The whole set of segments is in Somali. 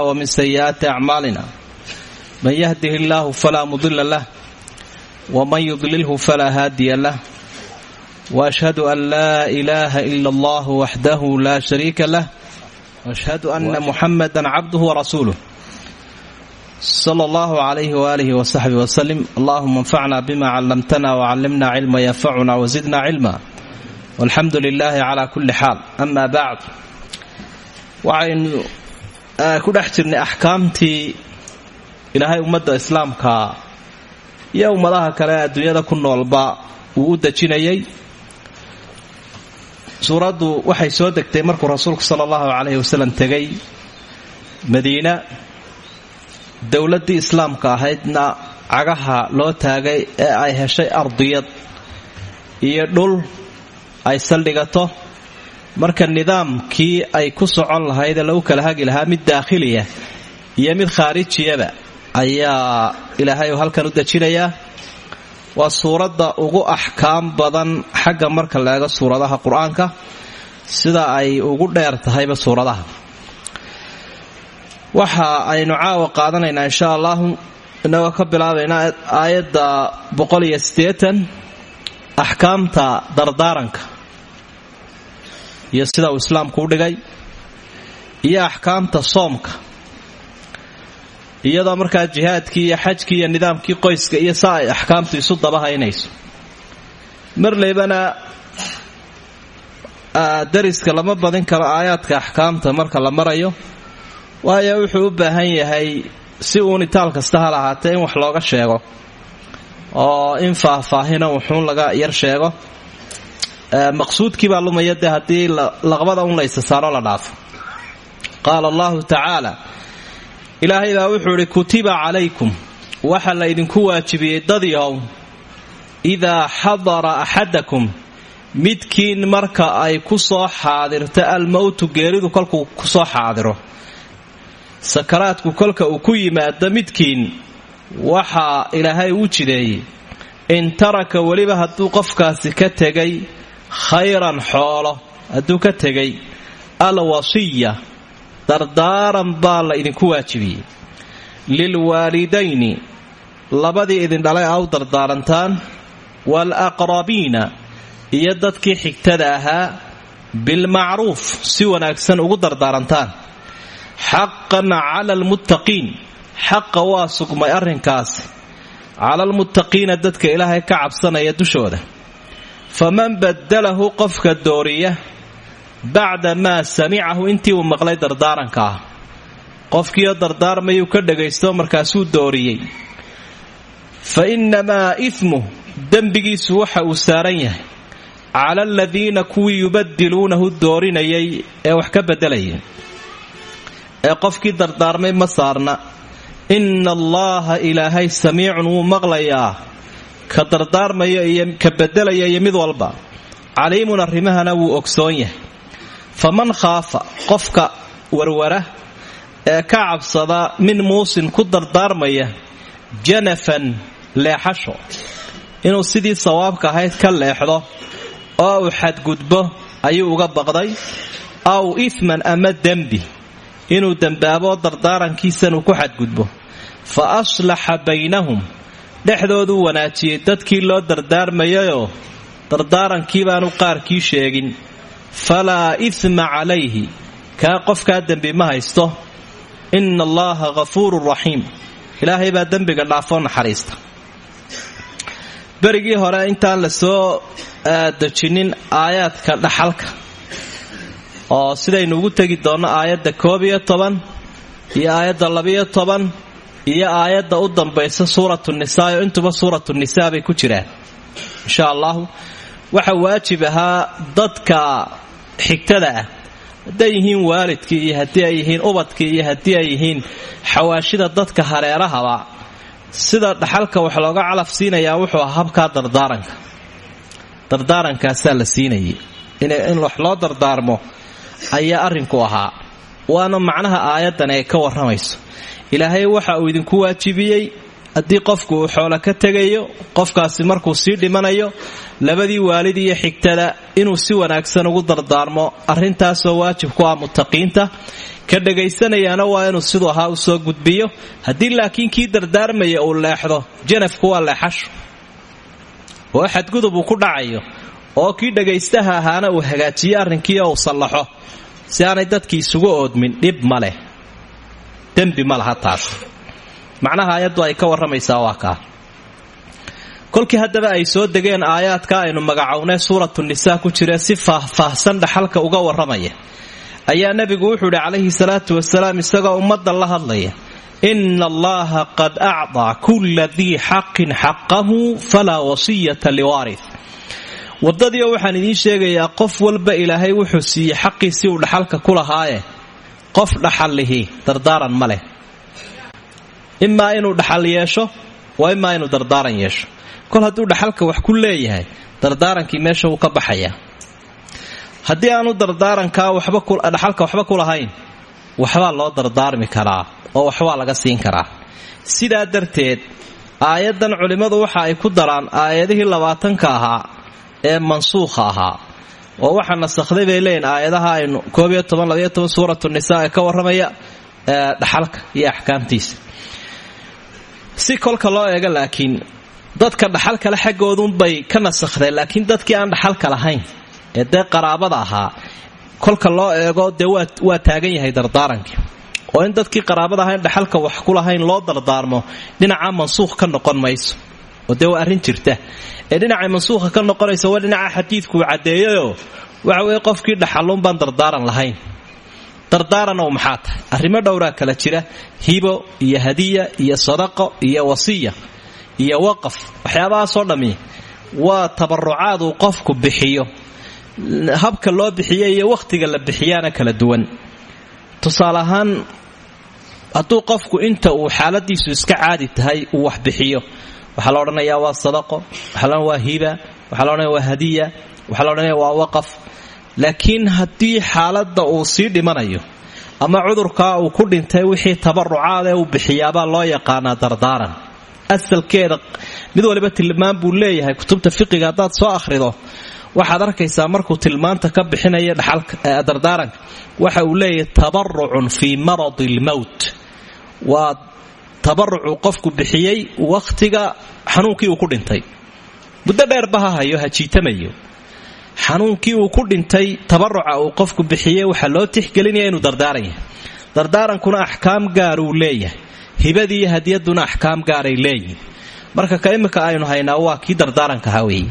ومن سيئات أعمالنا من يهده الله فلا مضل له ومن يضلله فلا هادي له وأشهد أن لا إله إلا الله وحده لا شريك له وأشهد أن محمدا عبده ورسوله صلى الله عليه وآله وصحبه وسلم اللهم انفعنا بما علمتنا وعلمنا علما ينفعنا وزدنا علما والحمد لله على كل حال أما بعد وعين ku dhex jirnay axkaamtii ilaahay ummadda islaamka iyo ummadaha kale adduunyada ku noolba uu u dejinayay. Suuraddu waxay soo degtay markuu rasuulku sala allahu calayhi wasalam tegay madiina dowladdii islaamka ahaydna cagaha loo taagay ee ay heshay ardiyad iyo dhul ay saldhigato marka nidaamkii ay ku socon lahayd ee lagu kala hagi lahaa mid daakhiliya iyo mid khaarijiyaba ayaa ilaahay halkan u dejinayaa waa suuradda ugu axkaam badan xagga marka la suuradaha qur'aanka sida ay ugu dheer tahayba suuradaha. Waxa aynu caawa qaadanaynaa insha allahu inagoo ka bilaabaynaa aayadda boqoliyo siddeetan dardaaranka iyo sida uu islaamku u dhigay iyo axkaamta soomka iyadoo markaa jihaadkii iyo xajkii iyo nidaamkii qoyska iyo saa ay axkaamtu isu dabahaynayso. Marleybana dariska lama badin karo aayaadka axkaamta marka la marayo waayo wuxuu u baahan yahay si uunitaal kasta ha lahaatee in wax looga sheego oo in faahfaahina wuxuun laga yar sheego maqsuudkii baa lumaya dee haddii laqbada un laysa saaro la dhaafo. Qaala allahu tacaala ilaahay baa wuxuu idhi kutiba calaykum waxa la ydinku waajibiyey dadyahow idaa xadara axadakum midkiin marka ay ku soo xaadirto almowtu geeridu kolkuu ku soo xaadiro sakaraadku kolka uu ku yimaado midkiin waxaa ilaahay u jideeyey in taraka weliba hadduu qofkaasi ka tegay khayran xoolo hadduu ka tegay alwasiya dardaaran baa la idinku waajibiyey. Lilwaalidayni labadii idin dhalay a u dardaarantaan waalaqrabiina iyo dadkii xigtada ahaa bilmacruuf si wanaagsan ugu dardaarantaan. Xaqan cala almuttaqiin xaqa waa sugmay arrinkaasi. Cala almuttaqiina dadka ilaahay ka cabsanaya dushooda faman badalahu qofka dooriya bacda maa samicahu intii uu maqlay dardaaranka ah. Qofkiioo dardaarmayuu ka dhagaysto markaasuu dooriyey. Fa innamaa ismuh dembigiisu waxa uu saaran yahay. Cala aladiina kuwii yubadiluunahu doorinayay ee wax ka beddelayay ee qofkii dardaarmay ma saarna. Inna allaha ilaahay samiicun wuu maqlayaa ka dardaarmaya iyo ka bedelaya iyo mid walba. Caliimun arrimahana wuu ogsoon yahay. Faman khaafa qofka warwara ee ka cabsada min muusin ku dardaarmaya janafan leexasho inuu sidii sawaabka ahayd ka leexdo oo uu xadgudbo ayuu uga baqday aw ifman ama dembi inuu dembaabo dardaarankiisanuu ku xadgudbo. Fa aslaxa baynahum dhexdooduu wanaajiyey dadkii loo dardaarmayayoo dardaarankii baanu qaarkii sheegin. Falaa isma calayhi. Kaa qofkaa dembi ma haysto. Inna allaha ghafuurun raxiim ilaahay baa dembiga dhaafoo naxariista. Berigii hore intaan la soo dejinin aayaadka dhaxalka oo sidaynu ugu tegi doonno aayadda koob iyo toban iyo aayadda labiyo toban iyo aayadda u dambaysa suuratu nisaa intuba suuratu nisaa bay ku jiraan. Insha allahu waxa waajib ahaa dadka xigtada ah. Hadday yihiin waalidkii iyo haddii ay yihiin ubadkii iyo haddii ay yihiin xawaashida dadka hareerahaba sida dhaxalka wax looga calaf siinayaa wuxuu ahaa habkaa dardaaranka. Dardaarankaasaa la siinayay. In wax loo dardaarmo ayaa arrinku ahaa. Waana macnaha aayaddan ay ka warramayso ilaahay waxa uu idinku waajibiyey. Haddii qofku uu xoolo ka tegayo qofkaasi markuu sii dhimanayo labadii waalid iyo xigtada inuu si wanaagsan ugu dardaarmo. Arrintaasoo waajib ku ah muttaqiinta. Ka dhegaysanayaana waa inuu siduu ahaa u soo gudbiyo. Haddii laakiin kii dardaarmaya uu leexdo janafku waa leexasho. Oo xadgudub uu ku dhacayo oo kii dhegaystaha ahaana uu hagaajiyo arrinkii oo uu sallaxo. Si aanay dadkii isugu oodmin dhib ma leh dembi ma laha taas. Macnaha aayaddu ay ka warramaysaa waa kaa. Kolkii haddaba ay soo degeen aayaadka aynu magacownay suuratu nisaa ku jira si faahfaahsan dhaxalka uga warramaya. Ayaa nebigu wuxuu idhi calayhi salaatu wasalaam isagoo ummadda la hadlaya ina allaha qad acdaa kulla dii xaqin xaqahu falaa wasiyata liwaarith waddadiio waxaan idiin sheegayaa qof walba ilaahay wuxuu siiyey xaqiisii uu dhaxalka ku lahaaye qof dhaxallihi dardaaran ma leh. Imaa inuu dhaxal yeesho waa imaa inuu dardaaran yeesho. Kol hadduu dhaxalka wax ku leeyahay dardaarankii meesha wuu ka baxayaa. Haddii aanu dardaarankaa dhaxalka waxba ku lahayn waxbaa loo dardaarmi karaa oo waxbaa laga siin karaa. Sidaa darteed aayaddan culimmadu waxa ay ku daraan aayadihii labaatanka ahaa ee mansuukha ahaa oo waxaa nasakhday bay leeyihiin aayadaha aynu koob iyo toban labaiyo toban suuratu nisaa ee ka warramaya dhaxalka iyo axkaamtiisa. Si kolka loo eego laakiin dadka dhaxalkale xaggoodunbay ka nasakhdeen laakiin dadkii aan dhaxalka lahayn ee dee qaraabada ahaa kolka loo eego dee waa taagan yahay dardaarankii. Oo in dadkii qaraabada ahayn dhaxalka wax ku lahayn loo dardaarmo dhinaca mansuukh ka noqon mayso oo dee jirta. Ee dhinacay mansuukha ka noqonaysa waa dhinaca xadiidkuu caddeeyayoo waxa weeye qofkii dhaxalluunbaan dardaaran lahayn. Dardaaranow maxaa tahay? Arrimo dhowraa kala jira. Hibo iyo hadiya iyo sadaqo iyo wasiya iyo waqaf waxyaabahaasoo dhammi waa tabarucaad uu qofku bixiyo. Habka loo bixiyo iyo wakhtiga la bixiyaana kala duwan. Tusaale ahaan hadduu qofku inta uu xaaladiisu iska caadi tahay uu wax bixiyo waxaa la odhanayaa waa sadaqo waxaa la waa hiba waxaa la odhanaya waa hadiya waxaa la odhanaya waa waqaf. Laakiin haddii xaaladda uu sii dhimanayo ama cudurkaa uu ku dhintay wixii tabarucaadee uu bixiyaabaa loo yaqaanaa dardaaran. Asalkeeda mid waliba tilmaan buu leeyahay kutubta fiqiga haddaad soo akhrido. Waxaad arkaysaa markuu tilmaanta ka bixinaya dardaaranka waxa uu leeyahay tabarucun fii maradi lmowt waa tabarucuu qofku bixiyey wakhtiga xanuunkii uu ku dhintay. Muddo dheerba ha hayo ha xanuunkii uu ku dhintay tabaruca uu qofku bixiyey waxaa loo tixgelinaya inuu dardaaran dardaarankuna axkaam gaaruu leeyahay. Hibadii iyo axkaam gaaray leeyihiin marka ka imika aynu haynaa waa kii dardaarankaha weeye.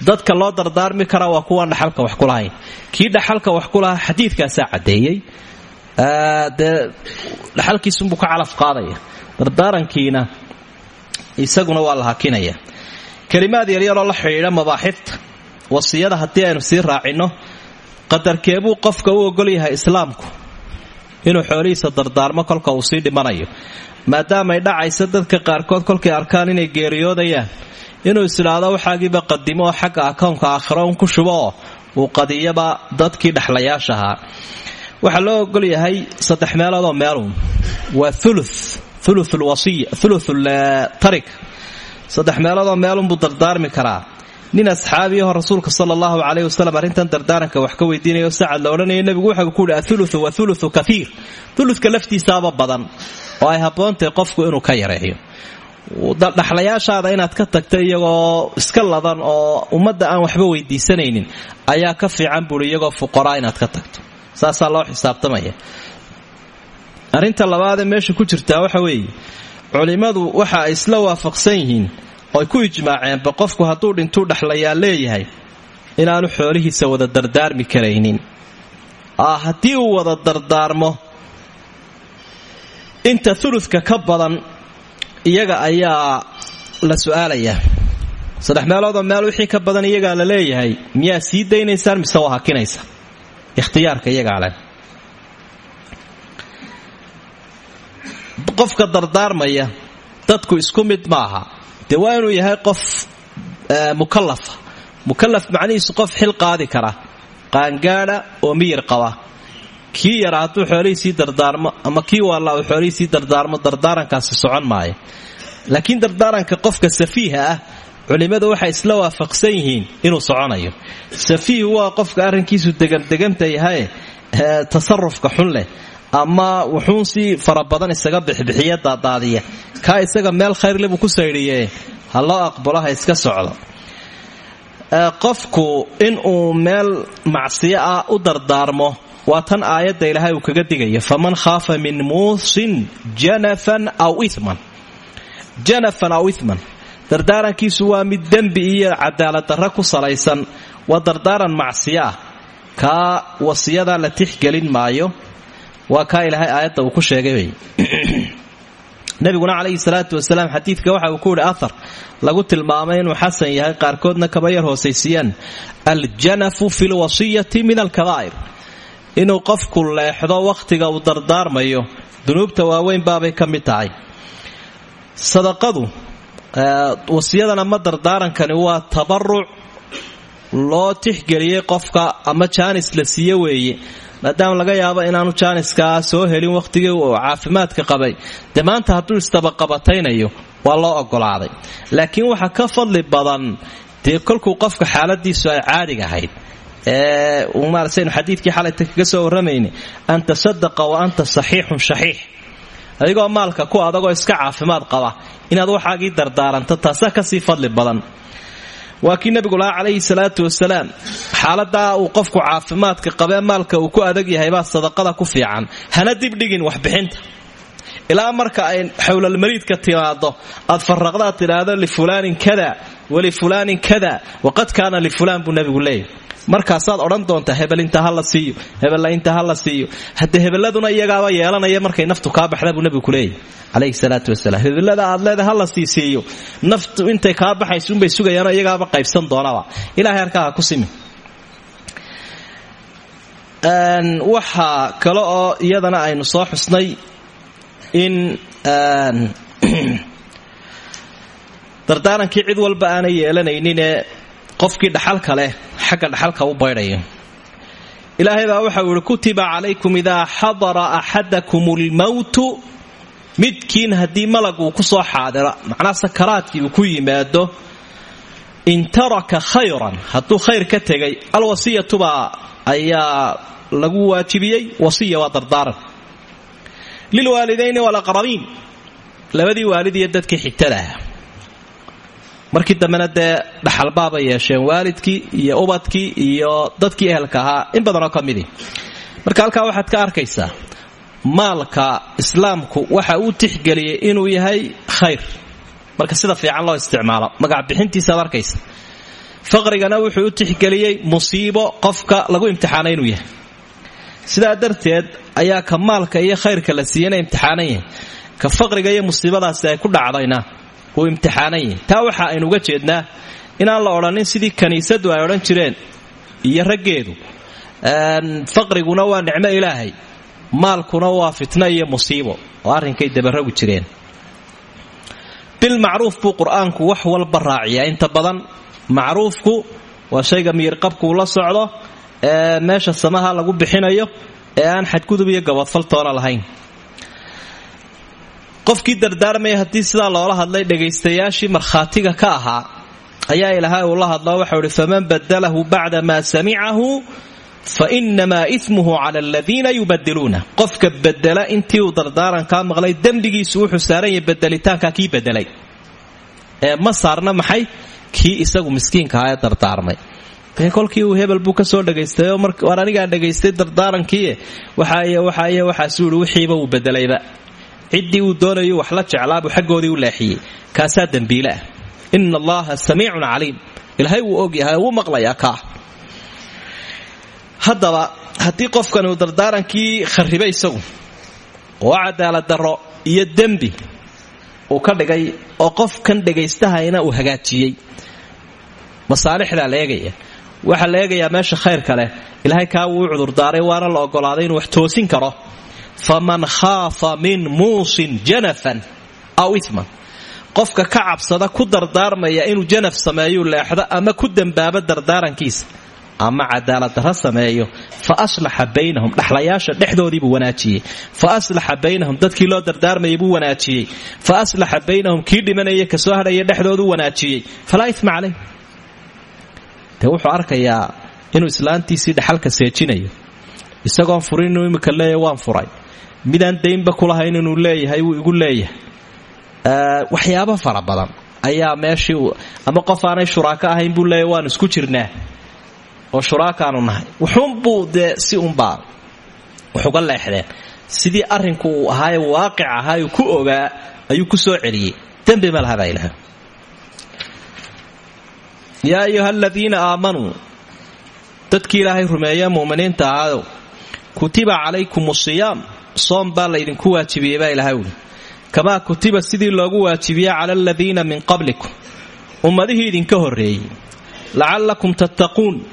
Dadka loo dardaarmi karaa waa kuwaan dhaxalka wax kulahayn kii dhaxalka wax ku xadiidkaasaa caddeeyey. Dee dhaxalkiisunbuu ka calaf qaadaya dardaarankiina isaguna waa la hakinaya. Kelimaad yaryaroo la xidhiidha mabaaxifta wasiyada haddii aynu sii raacinno qadarkeebuu qofka u ogol yahay islaamku. Inuu xoolihiisa dardaarmo kolka uu sii dhimanayo. Maadaamay dhacaysa dadka qaarkood kolkay arkaan inay geeriyoodayaan. Inuu isidhaado waxaagiiba qadimo oo xagga akownka aakhiro un ku shubo oo uu qadiyaba dadkii dhexlayaasha ahaa waxaa loo ogol yahay saddex meeloodoo meelun waa ulu uluwasiy uluultarik saddex meeloodoo meelunbuu dardaarmi karaa. Nin asxaabiyaho rasuulka sala allahu caleyh wasalam arrintan dardaaranka wax ka weydiinayo sacad la odhanaya nebigu wuxuu ku yidhi athuluthu wa thuluthu kaiir thulutka laftiisaaba badan oo ay habboontahay qofku inuu ka yareeyo. Dhaxlayaashaada inaad ka tagta iyagoo iska ladan oo ummadda aan waxba weydiisanaynin ayaa ka fiican buui iyagoo fuqaraa inaad ka tagto. Saasaa loo xisaabtamaya arrinta labaadee meesha ku jirtaa waxa weeye culimmadu waxa ay isla waafaqsan yihiin ooay ku ijmaaceenba qofku hadduu dhintuu dhexlayaa leeyahay inaanu xoolihiisa wada dardaarmi karaynin. Haddii uu wada dardaarmo inta uludka ka badan iyaga ayaa la su'aalayaa saddex meeloodoo meel wixii ka badan iyagaa la leeyahay miyaa sii daynaysaan mise waa hakinaysa? Ikhtiyaarka iyagaa leh qofka dardaarmaya dadku isku mid maaha. Dee waa inuu yahay qof mukalafa mukalaf macnihiisu qof xil qaadi kara. Qaangaadha oo miyir qaba. Kii yara hadduu xoolihiisii ama kii waalla uu xoolihiisii dardaarmo socon maayo. Laakiin dardaaranka qofka safiiha ah culimmadu waxay isla waafaqsan yihiin inuu soconayo. Safiih waa qofka arrinkiisu degandeganta yahaye tasarufka xun leh ama wuxuun si fara badan isaga bixbixiya daadaadiya kaa isaga meel khayrle buu ku saydhiye. Ha loo aqbalo ha iska socdo. Qofku inuu meel macsiyo ah u dardaarmo waa tan aayadda ilaahay uu kaga digaya. Faman khaafa min muusin janafan aw iman janafan aw iman dardaarankiisu waa mid dembi iyo cadaaladdarra ku salaysan. Waa dardaaran macsiyo ah. Kaa wasiyadaa la tixgelin maayo waa kaa ilaahay aayadda uu ku sheegay nabiguna calayhi salaatu wasalaam xadiidka waxa uu ku yidhi ahar lagu tilmaamay inuu xasan yahay qaarkoodna kaba yar hoosaysiiyaan. Aljanafu fi lwasiyati min alkabaa'ir inuu qofku leexdo wakhtiga uu dardaarmayo dunuubta waaweyn baabay ka tahay. Sadaqadu wasiyadana ma dardaarankani waa tabaruc loo tixgeliyey qofka ama jaanis la siiye weeye maadaama laga yaabo inaanu jaaniskaa soo helin wakhtigii uu caafimaadka qabay. Dee maanta hadduu istabaqabataynayo waa loo ogolaaday. Laakiin waxaa ka fadli badan dee kolkuu qofka xaaladiisu ay caadiga ahayd eemarasaynu xadiidkii xalayta kaga soo warramayna an tasadaqa wa anta saxiixun shaxiix. Adigoo maalka ku adagoo iska caafimaad qaba inaad waxaagii dardaaranto taasaa ka sii fadli badan waa kii nebigu lahaa calayhi salaatu wasalaam. Xaaladaa uu qofku caafimaadka qabee maalka uu ku adag yahay baa sadaqada ku fiican. Hana dibdhigin waxbixinta ilaa marka ay xowlalmariidka timaado aad faraqdaad tidhaahdo lifulaanin kada walifulaanin kada waqad kaana lifulaan buu nebigu leeyahy markaasaad odhan doontaa hebel inta ha la siiyo hebella inta ha la siiyo. Hade hebeladuna iyagaaba yeelanaya markay naftu kaa baxda buu nebigu kuleeyahy calayhi salaatu wasalaam. Hebelada aad leeda ha la siisiiyo naftu intay kaa baxaysa unbay sugayaanoo iyagaaba qaybsan doonaba. Ilahay harkaa ha ku simi. Waxaa kale oo iyadana aynu soo xusnay in dardaarankii cid walba aanay yeelanayninee qofkii dhaxalka leh xagga dhaxalka u baydhaya. Ilaahay baa waxau ihi kutiba calaykum idaa xadara axadakum lmowtu midkiin haddii malag uu ku soo xaadiro macnaa sakaraadkii uu ku yimaado in taraka khayran hadduu khayr ka tegay alwasiyatubaa ayaa lagu waajibiyey wasiya waa dardaaran lilwaalidayni walaqrabiin labadii waalid iyo dadkii xigtada ah markii dambena dee dhaxalbaabay yeesheen waalidkii iyo ubadkii iyo dadkii ehelka ahaa in badanoo ka midii marka halkaa waxaad ka arkaysaa maalka islaamku waxa uu tixgeliyey inuu yahay khayr marka sida fiican loo isticmaalo magac bixintiisaad arkaysa faqrigana wuxuu u tixgeliyey musiibo qofka lagu imtixaanay inuu yahay sidaa darteed ayaa ka maalka iyo khayrka la siiyana imtixaanan yahay ka faqriga iyo musiibadaasi ay ku dhacdayna uu imtixaanan taa waxa aynu uga jeednaa inaan la odhanin sidii kiniisadu ay odhan jireen iyo raggeedu. Faqriguna waa nicmo ilaahay maalkuna waa fitno iyo musiibo oo arrinkay dabaragu jireen. Bilmacruuf buu qur'aanku wax walba raaciyaa. Inta badan macruufku waa shayga miyirqabkuu la socdo ee meesha samaha lagu bixinayo ee aan xadgudub iyo gabadfaltoona lahayn. Qofkii dardaarmaya haddii sidaa loola hadlay dhagaystayaashii markhaatiga ka ahaa ayaa ilaahay uu la hadlo waxau ihi faman badalahu bacda maa samicahu fa inamaa ismuhu cala aladiina yubadiluuna qofka bedela intii uu dardaarankaa maqlay dembigiisu wuxuu saaran yahay bedelitaanka kii bedelay ee ma saarna maxay? Kii isagu miskiinkahaa ee dardaarmay kolkii uu hebel buu ka soo dhagaystayoo war anigaa dhagaystay dardaarankii waxaay waxaay waxaasuu ihi wixiiba uu bedelayba ciddii uu doonayu wax la jeclaabuu xaggoodii u leexiyey. Kaasaa dembiile ah. Ina allaha samiicun caliim. Ilaahay wuu ogyahay wuu maqlayaa kaah haddaba haddii qofkani uu dardaarankii kharribay isagu oo cadaalad darro iyo dembi uu ka dhigay oo qofkan dhagaystahayna uu hagaajiyey masaalixdaa la waxaa la eegayaa meesha khayrka leh. Ilaahay kaa wuu cudurdaaray waana la ogolaaday inuu wax toosin karo. Faman khaafa min muusin janafan aw iman qofka ka cabsada ku dardaarmaya inuu janaf sameeyuu leexdo ama ku dembaabo dardaarankiisa ama cadaaladdarra sameeyo fa aslaxa baynahum dhaxlayaasha dhexdoodiibuu wanaajiyey. Fa aslaxa baynahum dadkii loo dardaarmayay buu wanaajiyey. Fa aslaxa baynahum kii dhimanaya ka soo hadhaya dhexdoodu wanaajiyey. Falaa ima caleyh dee wuxuu arkayaa inuu islaantiisii dhaxalka seejinayo. Isagoon furin inuu imika leeya waan furay. Midaan daynba kulahayn inuu leeyahay wuu igu leeyahay. Waxyaabo fara badan ayaa meeshii ama qof aanay ahayn buu leeyahy waan isku jirnaa oo shuraakaanu nahay. Wuxuunbuu dee si unbaa waxuga leexdeen sidii arrinku uu waaqic ahaa ku ogaa ayuu ku soo celiyey. Dembi ma laha baa yaa ayuha aladiina aamanuu dadkii ilaahay rumeeye mu'miniinta ahaadow kutiba calaykum siyaam soom baa laydinku waajibiyey baa ilahay wuli kamaa kutiba sidii loogu waajibiye cala aladiina min qablikum. Ummadihii idinka horreeyey. Lacallakum tattaquun.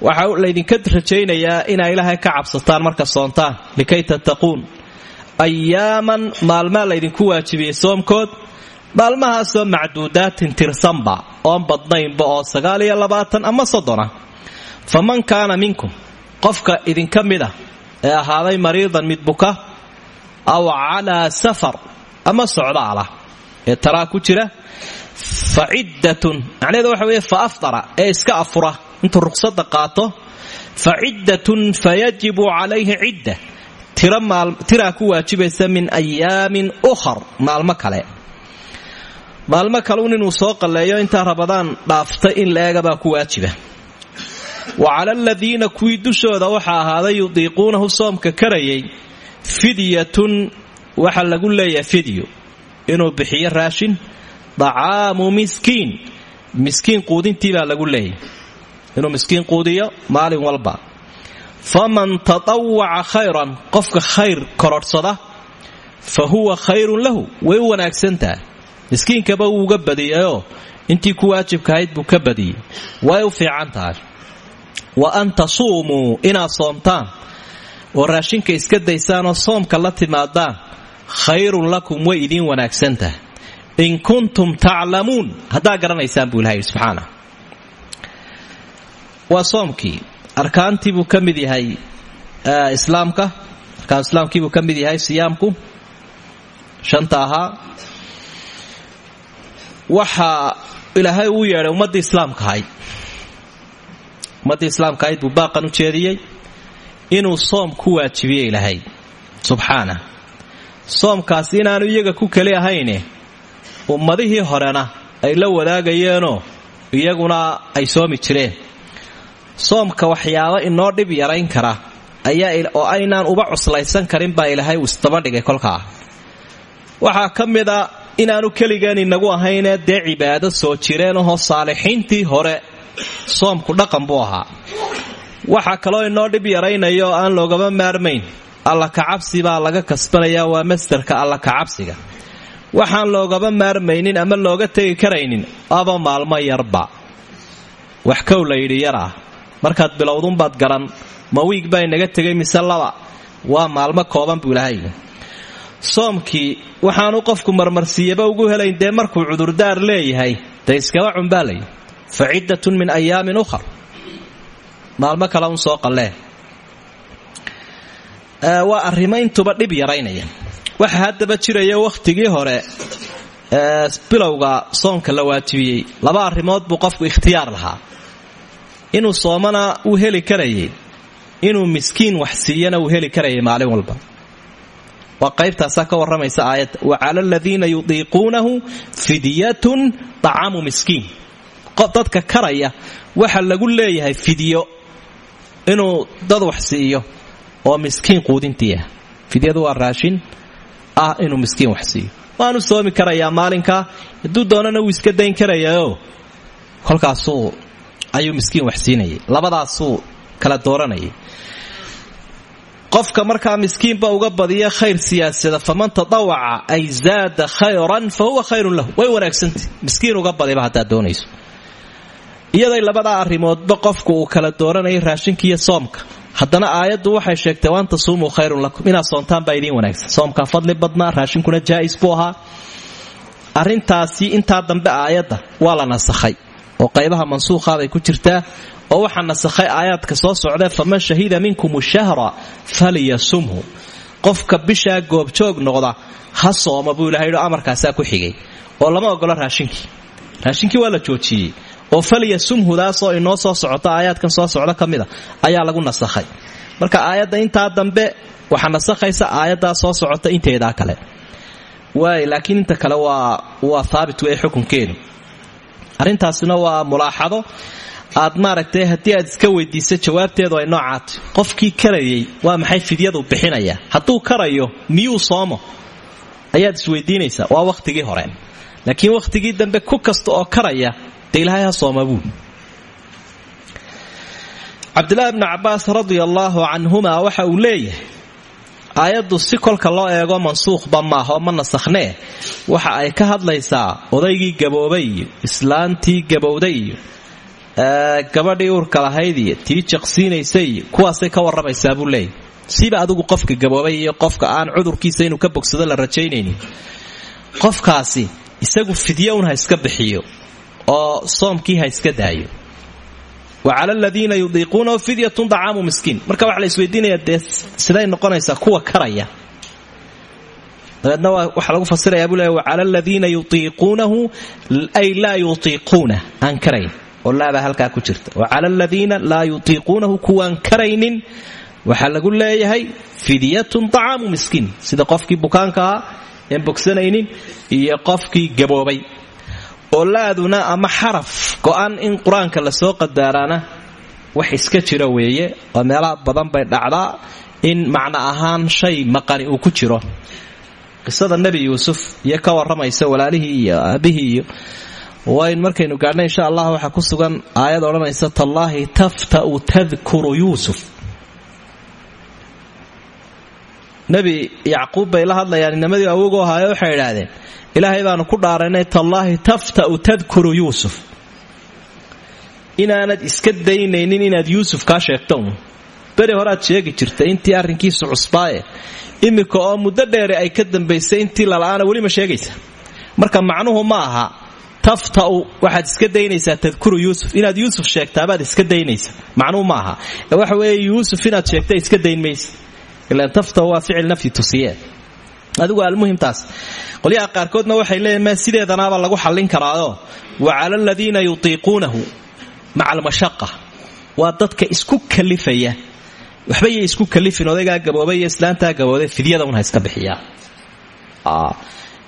Waxaa laydinka rajaynayaa inaa ilaahay ka cabsataan marka soontaan. Likay tattaquun. Ayaaman maalmaa laydinku waajibiyey soomkood. Maalmahaasoo macduudaatin tirsanba oon badnaynba oo sagaal iyo labaatan ama soddona. Faman kaana minkum qofka idinka mid ah ee ahaaday mariidan mid buka aw calaa safar ama socdaala ee taraa ku jira fa ciddatun waxa weeye fa afdara ee iska afura intuu ruqsadda qaato fa ciddatun fayajibu calayhi cidda tiraa ku waajibaysa min ayaamin ukhar maalmo kale maalmo kaleun inuu soo qalleeyo intaa rabadaan dhaaftay in la eegabaa ku waajiba. Wa cala aladiina kuwii dushooda waxaa ahaaday yudiiquunahu soomka karayay fidyatun waxa lagu leeyahay fidyo inuu bixiyo raashin dacaamu miskiin miskiin quudintii baa lagu leeyahy inuu miskiin quudiyo maalin walba. Faman tatawaca khayran qofka khayr kororhsada fa huwa khayrun lahu way u wanaagsantaha miskiinkaba wuu uga badiyayoo intii ku waajibkahayd buu ka badiyey. Way u fiican tahay. Wa an tasuumuu inaad soomtaan. Oo raashinka iska daysaanoo soomka la timaadaan khayrun lakum way idiin wanaagsantaha in kuntum taclamuun haddaa garanaysaan buu ilahay subxaana. Waa soomkii. Arkaantii buu ka mid yahay islaamka. Arkaan islaamkii buu ka mid yahay siyaamku. Shanta ahaa waxaa ilaahay uu yeedhay ummaddii islaamka ahayd. Ummaddii islaamka ahayd buu baaqan u jeediyey inuu soom ku waajibiye ilaahay. Subxaana. Soomkaasi inaanu iyaga ku keli ahayne ummadihii horena ay la wadaagayeenoo iyaguna ay soomi jireen. Soomka waxyaabo inoo dhib yarayn kara ayaa oo aynaan uba cuslaysan karin baa ilaahay uu isdaba dhigay kolkaa. Waxaa ka mid a inaanu keligeen inagu ahaynee dee cibaado soo jireenahoo saalixiintii hore soomku dhaqan buu ahaa. Waxaa kaloo inoo dhib yaraynayo aan loogama maarmayn alla kacabsi baa laga kasbanayaa waa masdarka alla kacabsiga. Waxaan loogama maarmaynin ama looga tegi karaynin aba maalmo yarba. Wax kow la yidhi yar ah markaad bilowdunbaad garan ma wiig baa inaga tegay mise laba? Waa maalmo kooban buu ilahay soomkii waxaanu qofku marmarsiiyaba ugu helayn dee markuu cudurdaar leeyahay dee iskaba cunbaalay fa ciddatun min ayaamin ukhar maalmo kale un soo qallee. Waa arrimo intuba dhib yaraynaya waxa haddaba jiraya wakhtigii hore bilowga soonka la waajibiyey laba arrimood buu qofku ikhtiyaar lahaa. Inuu soomana uu heli karayay inuu miskiin wax siiyana uu heli karayay maalin walba waa qaybtaasaa ka warramaysa aayadda wa cala aladiina yudiiquunahu fidyatun dacaamu miskiin. Dadka karaya waxa lagu leeyahay fidyo inuu dad wax siiyo oo miskiin quudintii ah. Fidyadu waa raashin ah inuu miskiin wax siiyo. Waanu soomi karayaa maalinkaa hadduu doonana wuu iska dayn karayaoo kolkaasuu ayuu miskiin wax kala dooranayay qofka markaa miskiinba uga badiya khayr siyaasada faman tadawaca ay zaada khayran fa huwa khayrun lahu. Way wanaagsantah miskiin uga badiba haddaad doonayso. Iyaday labadaa arrimoodba qofku uu kala dooranayay raashinka iyo soomka. Haddana aayaddu waxay sheegtay waan tasuumuu khayrun lakum. Inaad soontaan baa idiin wanaagsan. Soomkaa fadli badnaa raashinkuna jaa'is buu ahaa. Arrintaasi intaa dambe aayadda waa la nasakhay oo qaybaha mansuukhaabay ku jirtaa oo waxaa nasakhay aayaadka soo socdee faman shahida minkum shahra falyasumhu. Qofka bishaa goobjoog noqda ha sooma buu ilahay yidhi amarkaasaa ku xigay. Oo lama ogolo raashinkii. Raashinkii waa la joojiyey. Oo falyasumhudaasoo inoo soo socota aayaadkan soo socda ka ayaa lagu nasakhay. Marka aayadda intaa dambe waxaa nasakhaysa aayaddaa soo socota inteedaa kale. Waay laakiin inta kale waa waa haabit wey xukunkeedu arrintaasina waa mulaaxado aad maaragtay haddii aad iska weydiisa jawaabteedu ay noocaatay qofkii karayay waa maxay fidyadu bixinaya? Hadduu karayo miyuu soomo? Ayaad isweydiinaysaa waa wakhtigii hore. Laakiin wakhtigii dambe ku kasta oo karaya dee ilaahay ha sooma buul cabdilaahi bnu waxa uu leeyahay aayaddu si kolka loo eego mansuukhba maahaoo ma nasakhnee? Waxa ay ka hadlaysaa odaygii gaboobay iyo islaantii gabowday iyo gabadhii uurka lahayd iyo tii jaqsiinaysay iyo kuwaasay ka warramaysaa buu leeyahy adigu qofka gaboobay iyo qofka aan cudurkiisa inuu ka bogsado la rajaynaynin qofkaasi isagu fidyo un iska bixiyo oo soomkii iska daayo. Wa cala aladiina yudiiquunahu fidyatun dacaamu miskiin. Marka waxaa la isweydiinayaa dee siday kuwa karaya. Dabeedna waxaa lagu fasirayaa buu leeya wa cala aladiina yutiiquunahu ay laa yutiiquuna aan karayn oo laabaa halkaa ku jirta. Wa cala aladiina laa yutiiquunahu kuwaan karaynin waxaa lagu leeyahay fidyatun dacaamu miskiin sida qofkii bukaanka ahaa een bogsanaynin iyo qofkii gaboobay. Oo ama xaraf go'an in qur'aanka la soo qadaaraana wax iska jira weeye oo meelaha badan bay dhacdaa in macno ahaan shay maqani uu ku jiro. Qisada nebi yuusuf iyo ka warramaysa walaalihii iyo aabihii iyo wayn markaynu gaadhna insha allah waxaa ku sugan aayad odhanaysa tallaahi tafta'u tadkuru yuusuf. Nebi yacquub bay la hadlayaan inamadii awogoo ahaayo waxay idhaahdeen ilaahay baanu ku dhaaraynay tallaahi tafta'u tadkuru yuusuf. Inaanad iska daynaynin inaad yuusuf kaa sheegto un. Beri horead sheegi jirtay intii arrinkiisu cusbaaye iminka oo muddo dheere ay ka dambaysay intii lala'aana weli ma sheegaysa. Marka macnuhu ma aha tafta'u waxaad iska daynaysaa tadkuru yuusuf. Inaad yuusuf sheegtaabaad iska daynaysa. Macnuhu ma aha waxa weeye yuusuf inaad sheegta iska dayn maysa tafta'u waa ficil nafyi tusiye adigu almuhimtaas. Qolyaha qaarkoodna waxay leeyihiin sideedanaaba lagu xallin karaayo. Wa cala aladiina yutiiquunahu maca almashaqa. Waa dadka isku kalifaya. Waxba yay isku kalifin odaygaa gaboobay iyo islaantaa gabooday fidyada un ha iska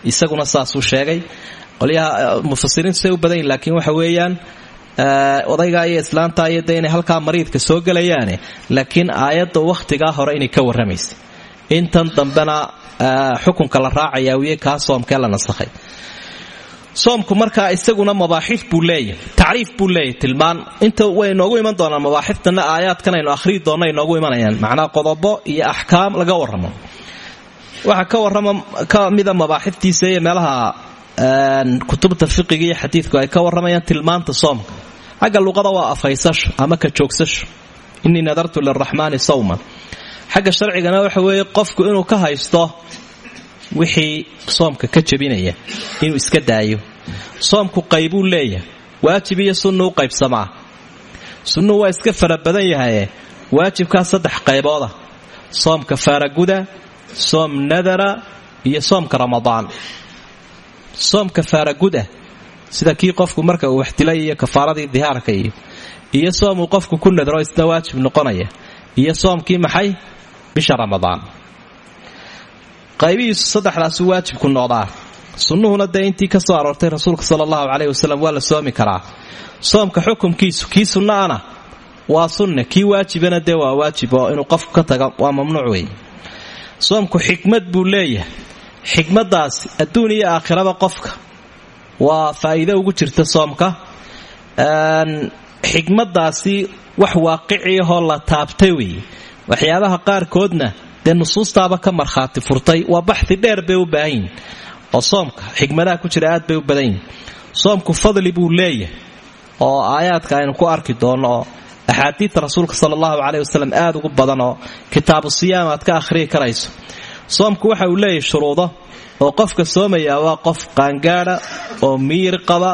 isaguna saasuu sheegay qolyaha mufasiriintu say u laakiin waxa weeyaan odaygaa iyo islaantaa iyo de inay mariidka soo gelayaane laakiin aayadda wakhtigaa hore inay ka warramaysa intan dambena xukunka la raacaya wiye kaa soomkee la nasakhay. Soomku markaa isaguna mabaaxif buu leeyahay tacriif tilmaan. Inta way inoogu iman doonaan mabaaxiftana aayaadkan aynu akhriyi doonna inoogu imanayaan. Macnaa qodobo iyo axkaam laga warramo. Waxaa ka warrama ka mida mabaaxiftiisa iyo meelaha kutubta fiqiga iyo xadiidku ay ka warramayaan tilmaanta soomka. Xagga luqada waa afaysasho ama ka joogsasho innii nadartu liraxmaani sawman. Xagga sharcigana waxa weeye qofku inuu ka haysto wixii soomka ka jebinaya inuu iska daayo. Soomku qaybuu leeyahay. Waajib iyo sunnu u qaybsamaa sunnuhu waa iska fara badan yahaye. Saddex qaybooda. Soomka faaraguda soom nadara iyo soomka ramadaan soomka faaragudah sida kii qofku marka uu waxdilay iyo kafaaradii dihaarka iyo iyo soomuu qofku ku nadro isna waajib noqonaya iyo soomkii maxay? Bisha ramadaan. Qaybihiisu saddexdaasu waajibku noqdaa. Sunnuhuna dee intii ka soo aroortay rasuulka sala allahu caleyh wasalam la soomi karaa. Soomka xukumkiisu kii sunnaana waa sunne kii waajibana dee waa waajib oo inuu qofku ka taga waa mamnuuc wey soomku xikmad buu leeyahay xikmaddaasi adduun iyo aakhiraba qofka waa faa'iido ugu jirta soomka. Xikmaddaasi wax waaqiciyahoo la taabtay weeye waxyaabaha qaarkoodna dee nusuustaaba ka markhaati furtay waa baxdi dheer bay u baahan yihiin oo soomka xikmadaha ku jira aad bay u badan soomku fadli buu leeyahay oo aayaadka aynu ku arki doonno oo axaadiidta rasuulka sala allahu caleyh aad ugu badan oo kitaabu siyaam aad ka akhriyi karayso soomku waxa uu leeyahay shuruudo oo qofka soomayaa waa qof qaangaadha oo miyir qaba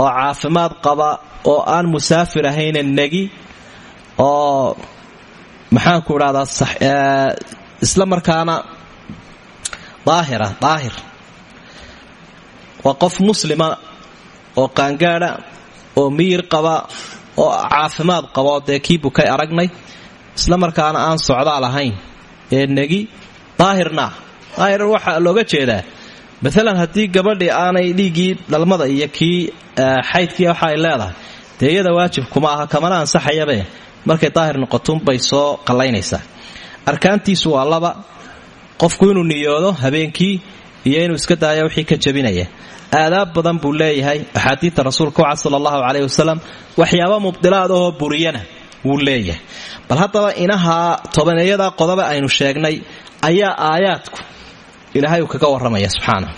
oo caafimaad qaba oo aan musaafir ahayna negi oo maxaanku idhahdaa isla markaana daahira daahir. Waa qof muslima oo qaangaadha oo miyir qaba oo caafimaad qabo dee kii bukay aragnay isla markaana aan socdaal ahayn ee negi daahirna. Ah daahir waxaa looga jeedaa maalan haddii gabadhii aanay dhiiggii dhalmada iyo kii xaydkii waxa ay leedahay dee iyada waajib kuma aha kamana ansaxayabe. Markay daahir noqotunbay soo qallaynaysaa. Arkaantiisu waa laba qofku inuu niyoodo habeenkii iyo inuu iska daayo wixii ka jabinaya. Aadaab badan buu leeyahay axaadiidta rasuulka waca sala allahu caleyhi wasalam waxyaaba mubdilaad buriyana wuu leeyahay. Bal haddaba inaha tobaneeyadaa qodoba aynu sheegnay ayaa aayaadku ilaahay uu kaga warramaya subxaanahu.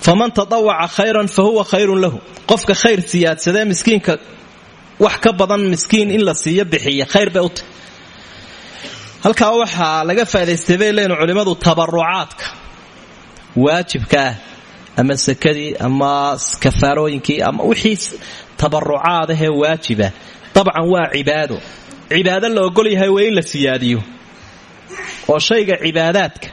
Faman tadawaca khayran fa huwa khayrun lahu. Qofka khayr siyaadsadee miskiinka wax ka badan miskiin in la siiyo bixiya khayr bay u tahy halkaa waxaa laga faaidaystay bay leenu culimmadu tabarucaadka waajibka ah ama sakadii ama kafaarooyinkii ama wixii tabarucaadahee waajiba dabcan waa cibaado cibaado la ogol yahay waa in la siyaadiyo. Oo shayga cibaadaadka.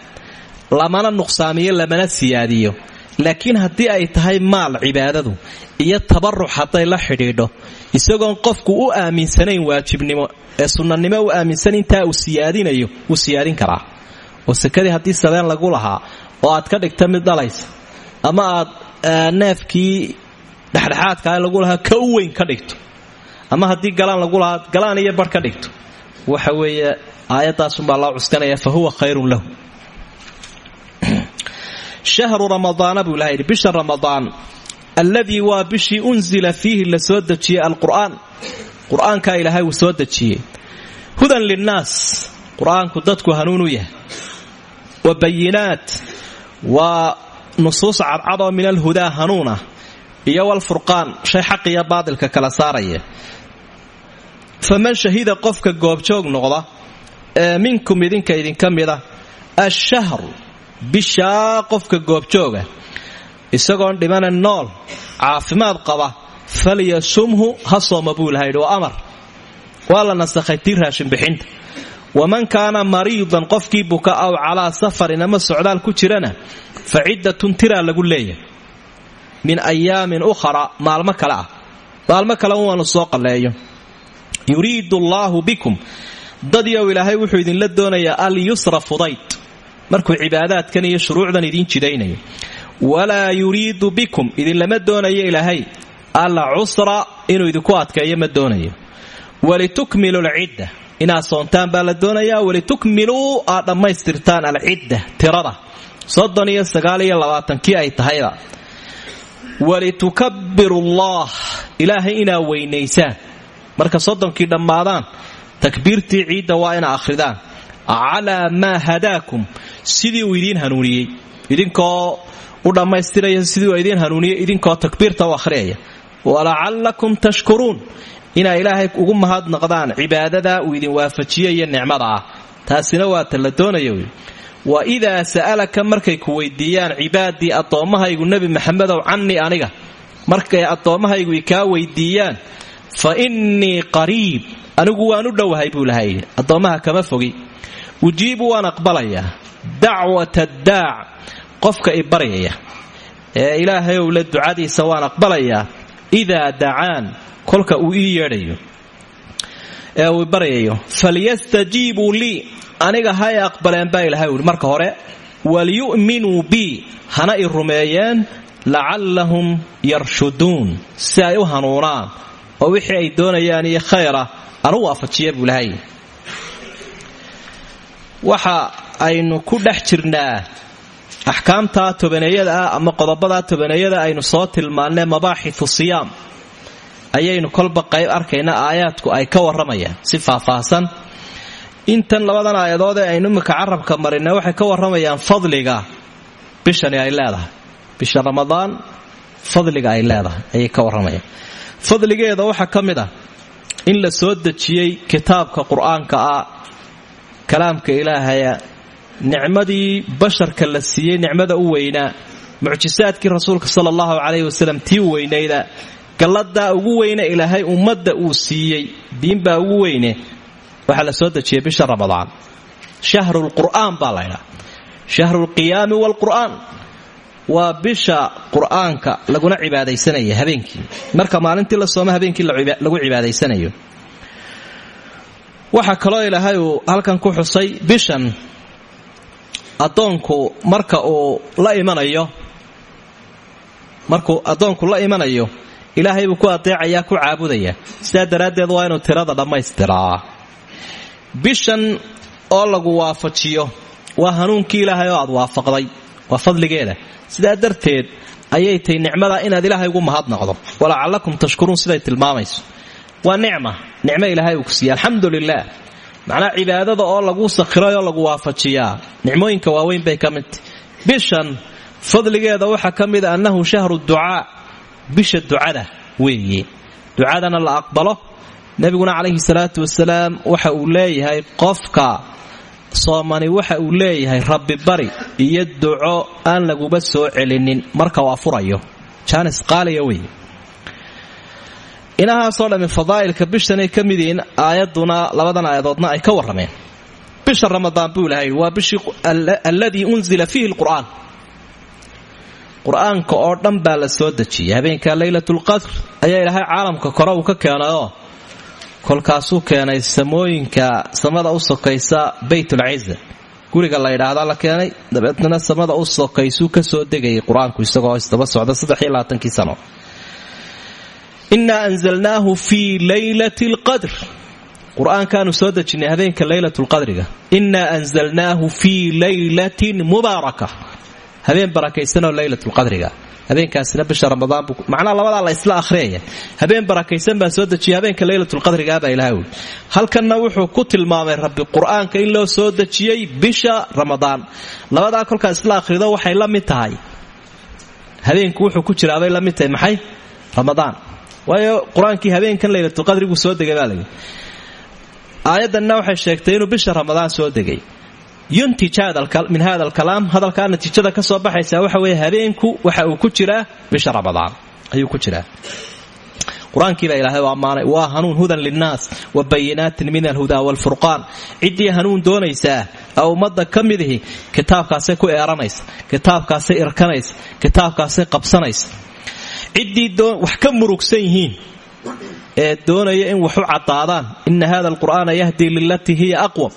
Lamana nuqsaamiyo lamana siyaadiyo. Laakiin haddii ay tahay maal cibaadadu iyo tabaruc hadday la xidhiidho isagoon qofku u aaminsanayn waajibnimo ee sunnanimo u aaminsan intaa uu siyaadinayo wuu siyaadin karaa. Oo sakadii haddii sabeen lagu lahaa oo aad ka dhigta mid dhalaysa ama aad neefkii dhexdhexaadkaa lagu lahaa ka u weyn ka dhigto ama haddii galaan lagu lahaa galaan iyo bar ka dhigto. Waxa weeye aayadaasunbaa loo cuskanaya fa huwa khayrun lahu. Shahru ramadaana buu ilaha bisha ramadaan alladii waa bishii unzila fiihi la soo dejiyey alqur'aan. Qur'aankaa ilaahay uu soo dejiyey. Hudan linnaas qur'aanku dadku hanuun u yahay. Wa bayinaat waa nusuus cadcadoo min alhudaa hanuunah iyo walfurqaan shay xaq iyo baadilka kala saaraya faman shahida qofka goobjoog noqda ee minkum idinka idinka mida ashahru bishaa qofka goobjooga isagoon dhimana nool caafimaad qaba falyasumhu ha sooma buu amar. Waa nasakhay tii raashinbixinta waman kaana mariidan qofkii buka aw calaa safarin ama socdaal ku jirana fa ciddatun tiraa lagu leeyahay. Min ayaamin ukhara maalmo kale ah. Maalmo kale waanu soo qalleeyo yuriidu allaahu bikum. Dadyow ilaahay wuxuu idinla doonayaa alyusra fudayd markuu cibaadaadkan iyo shuruucdan idiin jidaynayo. Walaa yuriidu bikum idinlama doonayo ilaahay. Alla cusra inuu idinku adkeeyo ma doonayo. Walitukmilu lcidda inaad soontaan baa la doonayaa. Walitukmiluu aad dhammaystirtaan alcidda tirada. Soddon iyo sagaal iyo labaatankii ay tahayba. Walitukabbiru allah ilaahay inaa weynaysaan marka soddonkii dhammaadaan takbiirtii ciidda waa inaa akhridaan. Calaa maa hadaakum sidii uu idiin idinkoo u dhammaystiraya sidii uu idiin idinkoo takbiirta u akhriyaya walacallakum tashkuruun inaa ilaahay ugu mahadnaqdaan cibaadada uu idin waafajiyo iyo nicmada ah. Taasina waa ta la wa idaa sa'alaka markay ku weydiiyaan cibaadii addoommahaygu nebi maxamedow cannii aniga. Markay addoommahaygu ikaa weydiiyaan fa innii qariib anigu waan u dhowahay buu lahay addoommaha kama fogi ujiibu waan aqbalayaa dacwata daac qofka i ee ilaahayow la ducadiisa waan aqbalayaa idaa dacaan kolka uu ii yeedhayo ee uu baryayo falyastajiibuu lii aniga hay aqbaleen baa ilahay uhi marka hore waliyu'minuu bii hana i rumeeyeen lacallahum yarshuduun si ay u hanuunaan oo wixii ay doonayaan iyo khayra anu waafajiya buu ilahay waxa aynu ku dhex jirnaa axkaamtaa tobaneeyada ah ama qodobadaa tobaneeyada aynu soo tilmaannay mabaaxithu siyaam. Ayaynu kolba qayb arkayna aayaadku ay ka warramayaan si faahfaahsan. Intan labadan aayadood ee aynu imika carabka marina waxay ka warramayaan fadliga bishani ay leedahay. Bisha ramadaan fadliga ay leedahay ayay ka warramayaan fadligeeda waxaa ka mid ah in la soo dejiyey kitaabka qur'aanka ah kalaamka ilaahaya nicmadii basharka la siiyey nicmada u weynaa mucjisaadkii rasuulka sala allahu calayhi wasalam tii weynayda galladaa ugu weyne ilaahay ummadda uu siiyey diinbaa ugu weyne waxaa la soo dejiyey bisha ramadaan. Shahrulqur'aan baa laydhaa shahrulqiyaami waalqur'aan waa bisha qur'aanka laguna cibaadaysanaya habeenkii. Marka maalintii la sooma habeenkii lagu cibaadaysanayo. Waxaa kaloo ilaahay uu halkan ku xusay bishan. Addoonku marka uu la imanayo markuu addoonku la imanayo ilaahay buu ku adeecayaa ku caabudaya. Sidaa daraaddeed waa inuu tirada dhammaystiraa. Bishan oo lagu waafajiyo waa hanuunkii ilaahay oo aad waafaqday waa fadligeeda sidaa darteed ayay tahy nicmada inaad ilaahay ugu mahadnaqdo walacallakum tashkuruun siday tilmaamayso. Waa nicma. Nicmo ilaahay uu ku siiya alxamdu lilah macnaa cibaadada oo lagu sakhiray oo lagu waafajiyaa. Nicmooyinka waaweyn bay ka bishan fadligeeda waxaa ka mida annahu shahru ducaa. Bisha ducada weeye. Ducadana la aqbalo. Nebiguna calayhi salaatu wasalaam waxa uu leeyahay qofka soomani waxa uu leeyahay rabbi bari iyo duco aan laguba soo celinin. Marka uu afurayo jaanis qaaliya weeye inahaasoo dhammi fadaa'ilka bishanay ka aayadduna labadan aayadoodna ay ka warrameen. Bisha ramadaan buu ilahay waa bishii alladii unzila fiihi lqur'aan. Qur'aanka oo dhan baa la soo dejiyay habeenka leylatulqadr ayaa ilaahay caalamka kore uu ka keenayoo kolkaasuu keenay samooyinka samada u sokaysa baytulciza guriga la ydhaahdaa la keenay dabeetna samada u sokaysuu ka soo degayay qur'aanku isagoo isdaba socda saddexiyolabaatankii sano. Innaa anzalnaahu fii leylati lqadr qur'aankaanu soo dejinnay habeenka leylatulqadriga innaa anzalnaahu fii leylatin mubaaraka habeen barakaysanoo leylatulqadriga habeenkaasina bisha ramadaan macnaha labadaa la isla akhriyaya habeen barakaysan baa soo dejiya habeenka leylatulqadrigaa baa ilahay wi halkanna wuxuu ku tilmaamay rabbi qur'aanka in loo soo dejiyey bisha ramadaan. Labadaa kolkaa isla akhrido waxay la mid tahay. Habeenku wuxuu ku jiraabay la mid tahay maxay? Ramadaan. Waayo qur'aankii habeenkan leylatulqadrigu soo degay baa layidhi aayaddanna waxay sheegtay inuu bisha ramadaan soo degay yuntij min hada alkalaam hadalkaa natiijada ka soo baxaysa waxa weeye habeenku waxa uu ku jiraa bisha ramadaan. Ayuu ku jiraa qur'aankiibaa ilaahay u ammaanay waa hanuun hudan linnaas wa bayinaatin min alhudaa waalfurqaan ciddii hanuun doonaysaa ee ummadda ka midihi kitaabkaasay ku eeranaysa kitaabkaasay irkanaysa kitaabkaasay qabsanaysa. Ciddii wax ka murugsan ee doonaya in wax u caddaadaan ina hada alqur'aana yahdii lilatii hiya aqwam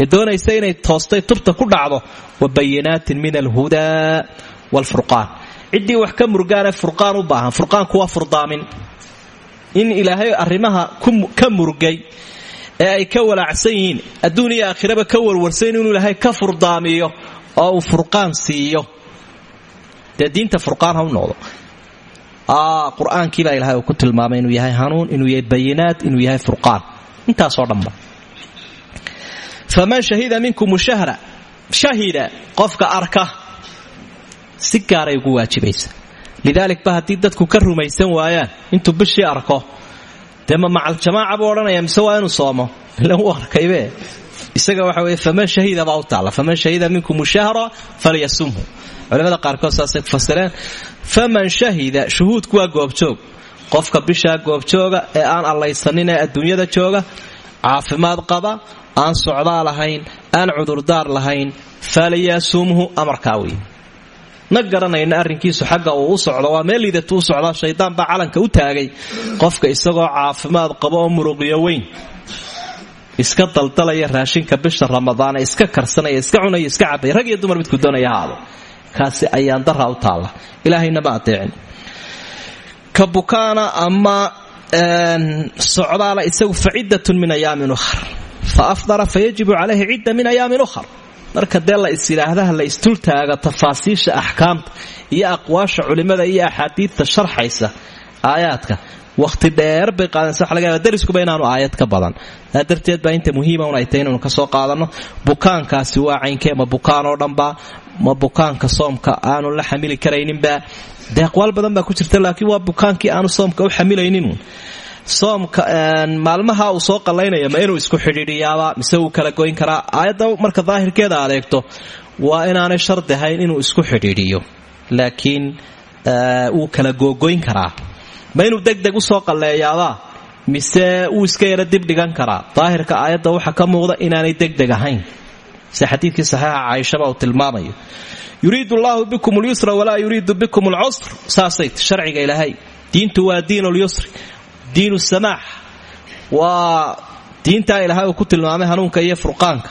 ee doonaysa inay toostay tubta ku dhacdo wa bayinaatin min alhudaa waalfurqaan ciddii wax ka murgaanee furqaan u baahan. Furqaanku waa furdaamin. In ilaahay arrimaha ka murgay ee ay ka walaacsan yihiin adduun iyo aakhiraba ka warwarsan inuu ilaahay ka furdaamiyo oo uu siiyo. Dee diinta ha noqdo. Qur'aankiibaa ilahay uu ku tilmaamay inuu yahay hanuun inuu yahay bayinaat inuu yahay furqaan. Intaasoo dhanba faman shahida minkum shahra shahida qofka arka si gaaray ugu waajibaysa lidaalik ba haddii dadku ka rumaysan waayaan intuu bishii arko dee ma macaljamaaca buu mise waa inuu soomo? Ila u arkaybe isaga waxa weye faman shahida baa u faman shahida minkum shahra falyasumhu. Culimada qaarkood saasay ku faman shahida shuhuudku waa goobjoog. Qofka bishaa goobjooga ee aan allaysanin adduunyada jooga caafimaad qaba aan socdaa lahayn aan cudurdaar lahayn falyasumhu amarkaa wey na garanayna arrinkiisu xagga uu u socdo waa meel liidatu u socdaa shaydaan baa calanka u taagay. Qofka isagoo caafimaad qaba oo muruqyo weyn iska daldalaya raashinka bisha ramadaan ee iska karsanaya iska cunaya iska cabaya rag iyo dumar midku doonaya haado kaasi ayaan daraa u taalla. Ilaahayna ma adeecin ka bukaana ama socdaala isagu fa ciddatun min ayaamin ukhar fa afdara fa yajibu calayhi cidda min ayaamin ukhar marka dee la la istultaaga tafaasiisha axkaamta iyo aqwaasha culimmada iyo axaadiidta sharxaysa aayaadka wakhti dheer bay qaadanaysa waxa laga yaaba dariskuba inaanu aayad badan darteed baa inta muhiima un ay tahay inaynu ka soo qaadanno bukaankaasi waa caynkee ma bukaan dhanba ma bukaanka soomka aanu la xamili karayninba dee aqwaal badan baa ku jirta laakiin waa bukaankii aanu soomka u xamilaynin soomka maalmaha uu soo qallaynaya ma inuu isku xidhiidhiyaaba mise wuu kala goyn karaa? Aayadda marka daahirkeeda adeegto waa inaanay shardi ahayn inuu isku xidhiidhiyo. Laakiin wuu kala googoyn karaa. Ma inuu degdeg u soo qalleeyaabaa mise wuu iska yara dibdhigan karaa? Daahirka aayadda waxa ka muuqda inaanay degdeg ahayn. Se xadiidkii saxiixa caaishaba uu tilmaamayo. Yuriidu allaahu bikum lyusra walaa yuriidu bikum alcusr saasay sharciga ilaahay. Diintu waa diin lyusri diinu samaax. Waa diintaa ilaahay uu ku tilmaamay hanuunka iyo furqaanka.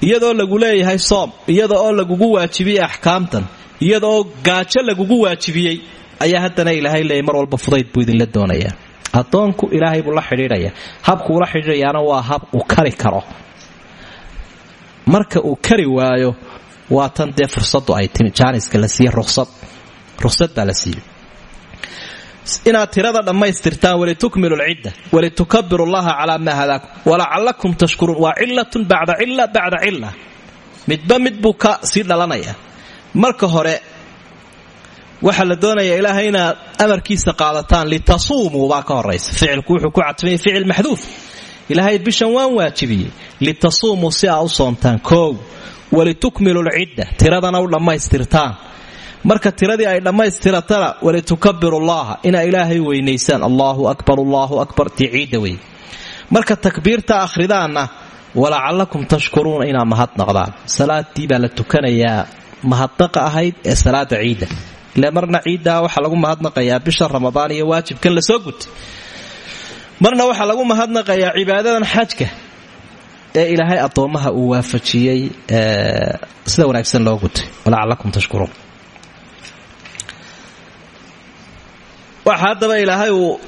Iyadoo lagu leeyahay soom iyada oo lagugu waajibiyey axkaamtan iyada oo gaajo lagugu waajibiyey ayaa haddana ilaahay leeyay mar walba fudayd buu idinla doonayaa. Addoonku ilaahay buu la xidhiidhaya habkuula xidhiidhayaana waa hab uu kari karo. Marka uu kari waayo waa tan dee fursadu ay timi jaaniska la siiye ruqsad ruqsad baa la siiyey inaad tirada dhammaystirtaan walitukmilu lcidda walitukabiru llaha calaa maa hadaakum walacalakum tashkuruun waa cilatun bacda cila bacda cila midba mid buu ka sii dhalanaya. Marka hore waxaa la doonaya ilaahay amarkiisa qaadataan litasuumuu baa ka horaysa ficilku wuxuu ku cadfanya ficil maxduuf. Ilaahay bishan waan waajibiyey. Litasuumuu si aa u soomtaan koow walitukmilu lcidda tiradana u dhammaystirtaan marka tiradii ay dhammaystiratana walitukabiru llaha inaa ilaahay weynaysaan allahu akbar allahu akbar tii ciidda wey marka takbiirta akhridaanna walacalakum tashkuruuna inaa mahadnaqdaan salaadii baa la tukanayaa mahadnaqa ahayd ee salaada ciidda. Ile marna ciiddaa waxaa lagu mahadnaqayaa bisha ramadaan iyo waajibkan la soo gutay marna waxaa lagu mahadnaqayaa cibaadadan xajka ee ilaahay addoommaha uu waafajiyey sida wanaagsan loo gutay walacalakum tashkuruun waxa haddaba ilaahay uu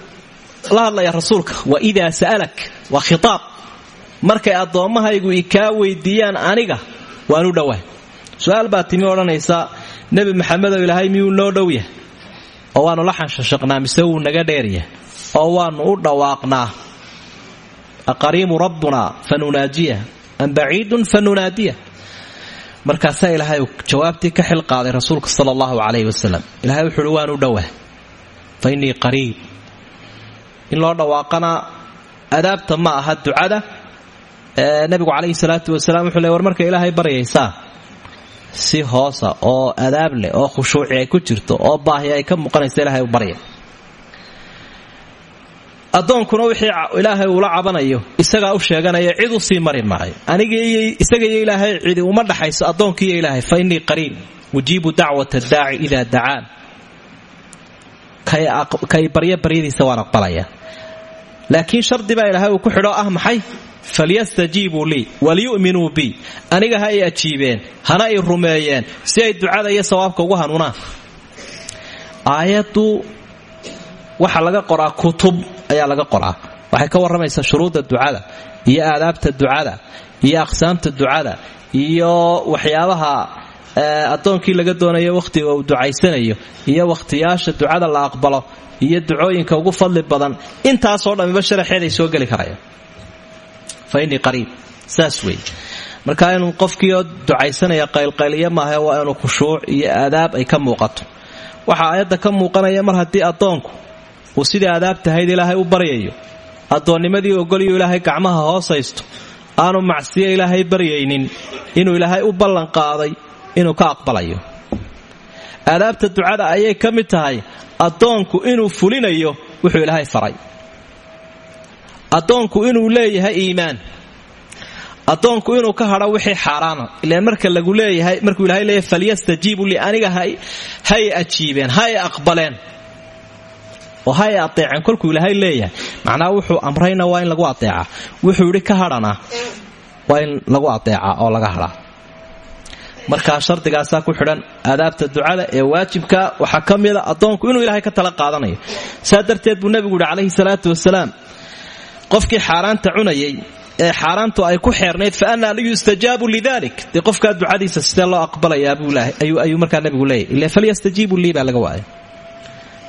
la hadlaya rasuulka. Wa idaa sa'alak waa khitaab. Markay addoommahaygu i kaa weydiiyaan aniga waan u dhowahay su'aal baa timi odhanaysa nebi maxamedow ilaahay miyuu noo dhow yahay? Oo waannu la xanshashaqnaa mise wuu naga dheeryahay oo waannu u dhawaaqnaa? Aqariibu rabbuna fa nunaajiyah am baciidun fa nunaadiyah markaasaa ilaahay jawaabtii rasuulka sala allahu calayhi wasalam fa innii qariib in loo dhawaaqana adaabta ma aha ducada nebigu calayhi salaatu wasalaam wuxuu le war marka ilaahay baryaysaa si hoosa oo adaab leh oo khushuuci ay ku jirto oo baahi ay ka muuqanaysa ilaahay u barya addoonkuna wixii ilaahay uula cabanayo isagaa u sheeganaya cid u sii mari maayo anigiisaga iyo ilaahay cidi uma dhaxayso addoonkiiyo ilaahay fa innii qariib ujiibu dacwata daaci idaa dacaan kay barya baryadiisa waan aqbalaya. Laakiin shardi baa ilaahay uu ku xidho ah maxay? Falyastajiibuu lii waliyu'minuu bi. Aniga ha ay ajiibeen hana ay rumeeyeen si ay ducada iyo sawaabka ugu hanuunaan aayaddu waxaa laga qoraa kutub ayaa laga qoraa. Waxay ka warramaysaa shuruudda ducada iyo aadaabta ducada iyo aqsaamta ducada iyo waxyaabaha addoonkii laga doonayo wakhtiga uu ducaysanayo iyo wakhtiyaasha ducada la aqbalo iyo ducooyinka ugu fadli badan intaasoo dhammiba sharaxeeday soo geli karayaan. Fa innii qariib saas wey marka inuu qofkiioo ducaysanaya qaylqayliyo maahe waa inuu khushuuc iyo aadaab ay ka muuqato. Waxaa aayadda ka muuqanaya mar haddii addoonku uu sidii aadaabtahayd ilaahay u baryayo addoonnimadii ogolyu ilaahay gacmaha hoosaysto aanu macsiyo ilaahay baryaynin inuu ilaahay u ballanqaaday inuu ka aqbalayo. Aadaabta ducada ayay ka mid tahay addoonku inuu fulinayo wuxuu ilaahay faray. Addoonku inuu leeyahay iimaan. Addoonku inuu ka hadho wixii xaaraana ilaan marka lagu leeyahay markuu ilahay leeyahay falyastajiibuu li aniga hay ajiibeen hay aqbaleen. Oo hay adeeceen kolkuu ilaahay leeyahay. Macnaha wuxuu amrayna waa in lagu adeecaa. Wuxuu yidhi ka hadhana waa in lagu adeecaa oo laga hadhaa markaa shardigaasaa ku xidhan aadaabta ducada ee waajibka waxaa ka mida addoonku inuu ilaahay ka tala qaadanayo. Saa darteed buu calayhi salaatu wasalaam qofkii xaaraanta cunayay ee xaaraantu ay ku xeernayd fa anaa liyustajaabu lidalik. Dee qofkaa ducadiisa sidee loo aqbalayaayuu markaa nebigu leeyahy ila falyastajiibuu lii baa laga waaya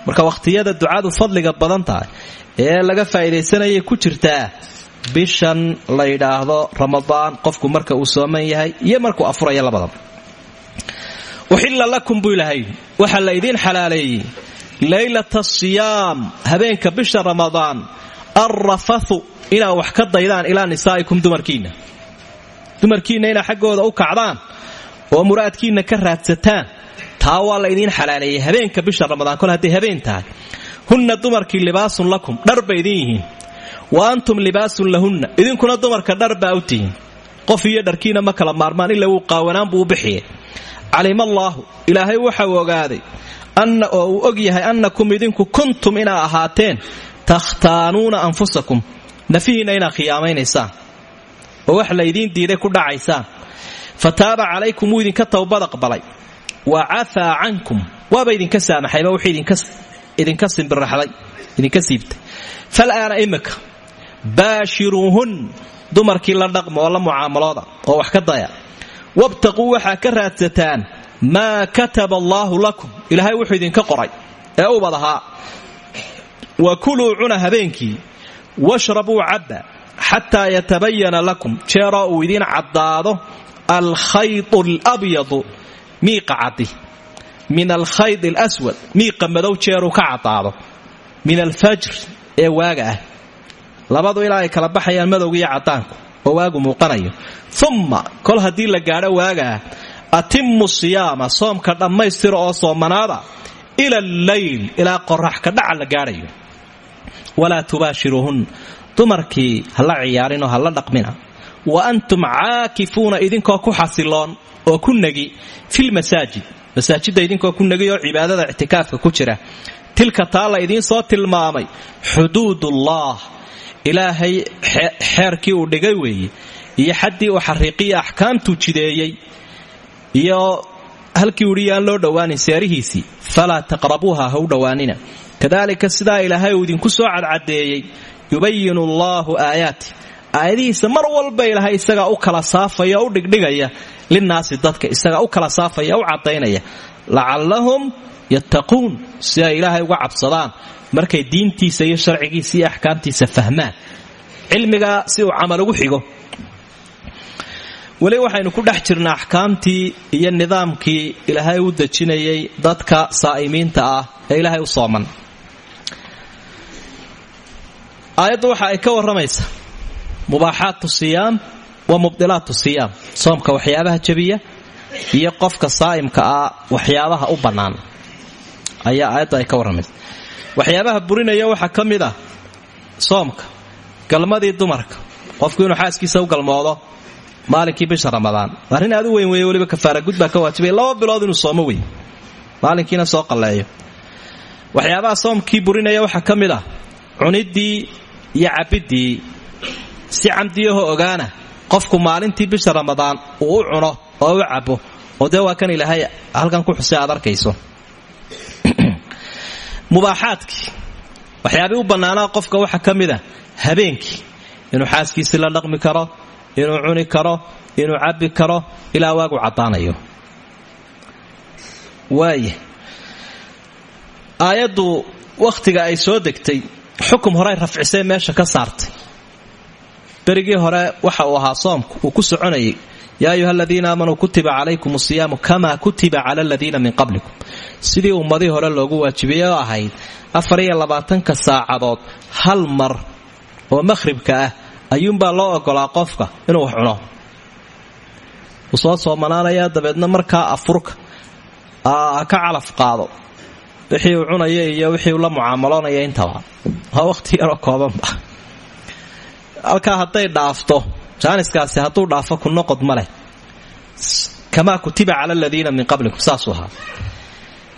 marka wakhtiyada ducadu fadliga badan ee laga faa'iidaysanayay ku jirtaa bishan la ramadaan qofku marka uu sooman yahay iyo markuu afuraya labadaba uxilla lakum buu ilahay waxaa la idiin xalaaleeyey laylata asiyaam habeenka bisha ramadaan. Alrafathu inaa wax ka daydaan ilaa nisaa'ikum dumarkiinna. Dumarkiinna inaa xaggooda u kacdaan oo muraadkiinna ka raadsataan. Taa waa la idiin xalaaleeyey habeenka bisha ramadaan. Kol hadday habeen tahay hunna dumarkii libaasun lakum dhar yihiin. Wa antum libaasun lahunna idinkuna dumarka dhar baa u tihiin. Qof iyo dharkiina ma kala maarmaan ila wuu qaawanaan buu u bixiye calima allaahu ilaahay waxau ogaaday anna oo uu og yahay annakum idinku kuntum inaa ahaateen takhtaanuuna anfusakum. Nafihiinna inaad khiyaamaynaysaan oo wax laydiin diiday ku dhacaysaan. Fa taaba calaykum wuu idinka towbad aqbalay wa cafaa cankum. Waaba idinka saamaxayba wuxuu idinka simbiraxday idinka siibtay. Falaana imika baashiruuhun. Dumarkii la dhaqma oo la mucaamalooda oo wax ka daya wabtaquu waxaa ka raadsataan maa kataba allaahu lakum. Ilaahay wuxuu idinka qoray ee ubad ahaa. Wa kuluu cuna habeenkii washrabuu cabba xataa yatabayana lakum. Jeeroo uu idiin caddaado alkhaydu alabyadu miiqa caddi. Min alkhayd alaswad miiqa madow jeeruu ka caddaado. Min alfajr ee waaga ah. Labadu ilaa ay kala baxayaan madowga iyo caddaanku oo waagu muuqanayo. Umma kol haddii la gaadho waagaa atimmu siyaama soomka dhammaystira oo soomanaada ila allayl ilaa qorax ka dhaca la gaadhayo. Walaa tubaashiruuhun dumarkii hala ciyaarinoo hala dhaqmina. Wa antum caakifuuna idinkoo ku xasiloon oo ku negi filmasaajid masaajidda idinkoo ku negi oo cibaadada ictikaafka ku jira. Tilka taa la soo tilmaamay xuduudullah ilaahay xeerkii uu dhigay weeye iyo xaddii uu xariiqiya axkaamtuu jideeyey iyo halkii uhi yaan loo dhowaanin seerihiisii falaa taqrabuuha ha u dhowaanina. Kadaalika ilaahay uu idinku soo cadcadeeyey yubayinu allaahu aayaati. Aayadihiisa mar walba ilaahay isagaa u kala saafaya u dhigdhigaya linnaasi dadka isagaa u kala saafaya u caddaynaya. Lacallahum yattaquun si ay ilaahay uga cabsadaan markay diintiisa iyo sharcigiisa iyo axkaamtiisa fahmaan cilmigaa si uu camal ugu xigo. Weli waxaynu ku dhex jirnaa axkaamtii iyo nidaamkii ilaahay u dejinayay dadka saa'imiinta ah ee ilaahay u sooman. Aayaddu waxa ay ka warramaysaa mubaaxaatu siyaam wa mubdilaatu siyaam. Soomka waxyaabaha jebiya iyo qofka saa'imka ah waxyaabaha u bannaan. Ayaa aayaddu ay ka warramaysa waxyaabaha burinaya waxaa ka mid ah soomka galmadii dumarka. Qofku inuu xaaskiisa u galmoodo maalinkii bisha ramadaan. Arrin aad u weyn weeye weliba kafaaragud baa ka waajibay. Laba bilood inuu soomo wey maalinkiina soo qalleeyo. Waxyaabaha soomkii burinaya waxaa ka mid ah cuniddii iyo cabbiddii. Si camdiyaho ogaana qofku maalintii bisha ramadaan uu u cuno oo u cabbo oo dee waa kan ilaahay halkan ku xusay aad arkayso mubaaxaadkii waxyaabii u bannaanaa qofka waxaa ka mid a habeenkii. Inuu xaaskiisii la dhaqmi karo inuu cuni karo inuu cabbi karo ilaa waagu caddaanayo. Waaya aayaddu wakhtiga ay soo degtay xukum horey rafcisay meesha ka saartay. Berigii hore waxa uu ahaa soomku uu ku soconayay yaa ayuha aladiina aamanuu kutiba calaykum asiyaamu kamaa kutiba cala aladiina min qablikum sidii ummadihii hore loogu waajibiyey oo ahayd afar iyo labaatanka saacadood hal mar oo makhribka ah ayuunbaa loo ogolaa qofka inuu wax cuno. Wuu dabeedna markaa afurka ka calaf qaado. Wixii uu cunaya iyo wixii uu la mucaamaloonaya intaba. Waa waqhti yaroo koobanba halkaa hadday dhaafto jaaniskaasi hadduu dhaafo ku noqod ma leh. Kutiba cala aladiina min qablikum saasuu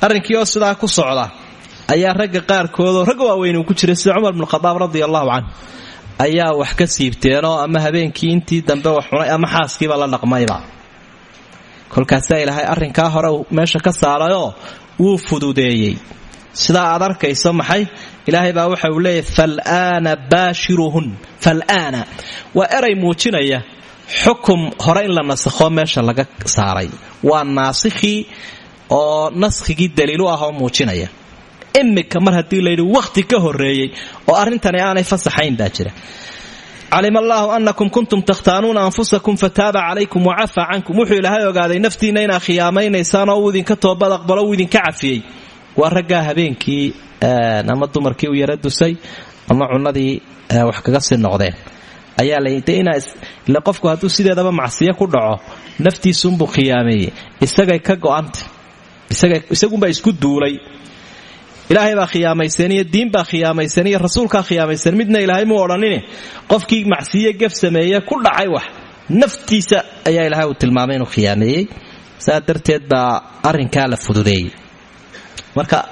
arrinkii oo sidaa ku socda ayaa ragga qaarkoodoo ragga waaweyn ku jiray sida cumar bnukhadaab radia allahu ayaa wax ka siibteenoo ama habeenkii intii dambe wax cunay ama xaaskiiba la dhaqmayba. Kolkaasaa ilaahay arrinkaa hore meesha ka saarayoo wuu fududeeyey. Sidaa aad arkayso maxay? Ilaahay baa waxa uu leeyahy fal'aana baashiruhun fal'aana. Waa eray muujinaya xukum hore in la nasakho meesha laga saaray. Waa naasikhii oo naskhigii daliilu ah oo muujinaya. Imika mar haddii layidhi wakhti ka horreeyey oo arrintani aanay fasaxayn baa jira. Calima allaahu annakum kuntum takhtaanuuna anfusakum fataaba calaykum wacafa cankum. Wuxuu ilaahay ogaaday naftiinna inaad khiyaamaynaysaan oo uu idinka toobad aqbalo uu idinka cafiyey. Waa raggaa habeenkii ama dumarkii u yara dusay ama cunadii wax kaga sii noqdeen. Ayaa lle qofku hadduu sideedaba macsiyo ku dhaco naftiisuunbuu khiyaameeyey. Isagay ka go'anta isagunbaa isku duulay. Ilaahay baa khiyaamaysan iyo diin baa khiyaamaysan iyo rasuulkaa khiyaamaysan. Midna ilaahay muu odhanine qofkii macsiye gef sameeye ku dhacay wax. Naftiisa ayaa ilaahay uu tilmaamay inuu khiyaameeyey. Saa darteed baa la fududeeyey. Marka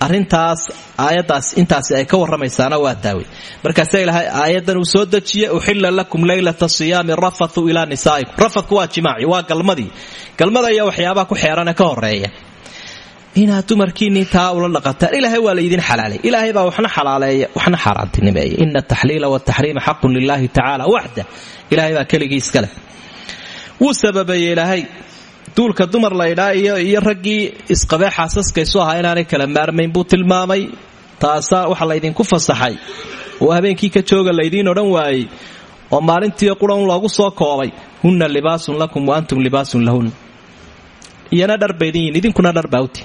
arintaas aayadaas intaasi ay ka warramaysaana waa taawe markaasa ilahay aayadan uu soo dejiye uxilla lakum leylata siyaami rafathu ilaa nisaa'ikum. Rafatku waa jimaaci waa galmadii. Galmada iyo waxyaabaha ku xeerane ka horreeya inaad dumarkiinnii taa ula dhaqataan. Ilaahay waa laydin xalaalay. Ilaahay baa waxna xalaaleeya waxna xaaraantinimeeya ina ataxliila wataxriima xaqun lilahi tacala waxda ilahay baa keligii iskaleh wuu sababeeyey ilaahay. Duulka dumar laydhaa iyo raggii isqabee xaasaskaysu ahaa inaanay kala maarmayn buu tilmaamay. Taasaa waxa laydinku fasaxay. Oo habeenkii ka jooga laydiin odhan waayey. Oo maalintii quran loogu soo koobay. Hunna libaasun lakum wa antum libaasun lahun. Iyana dhar baydin yihiin idinkuna dhar baawti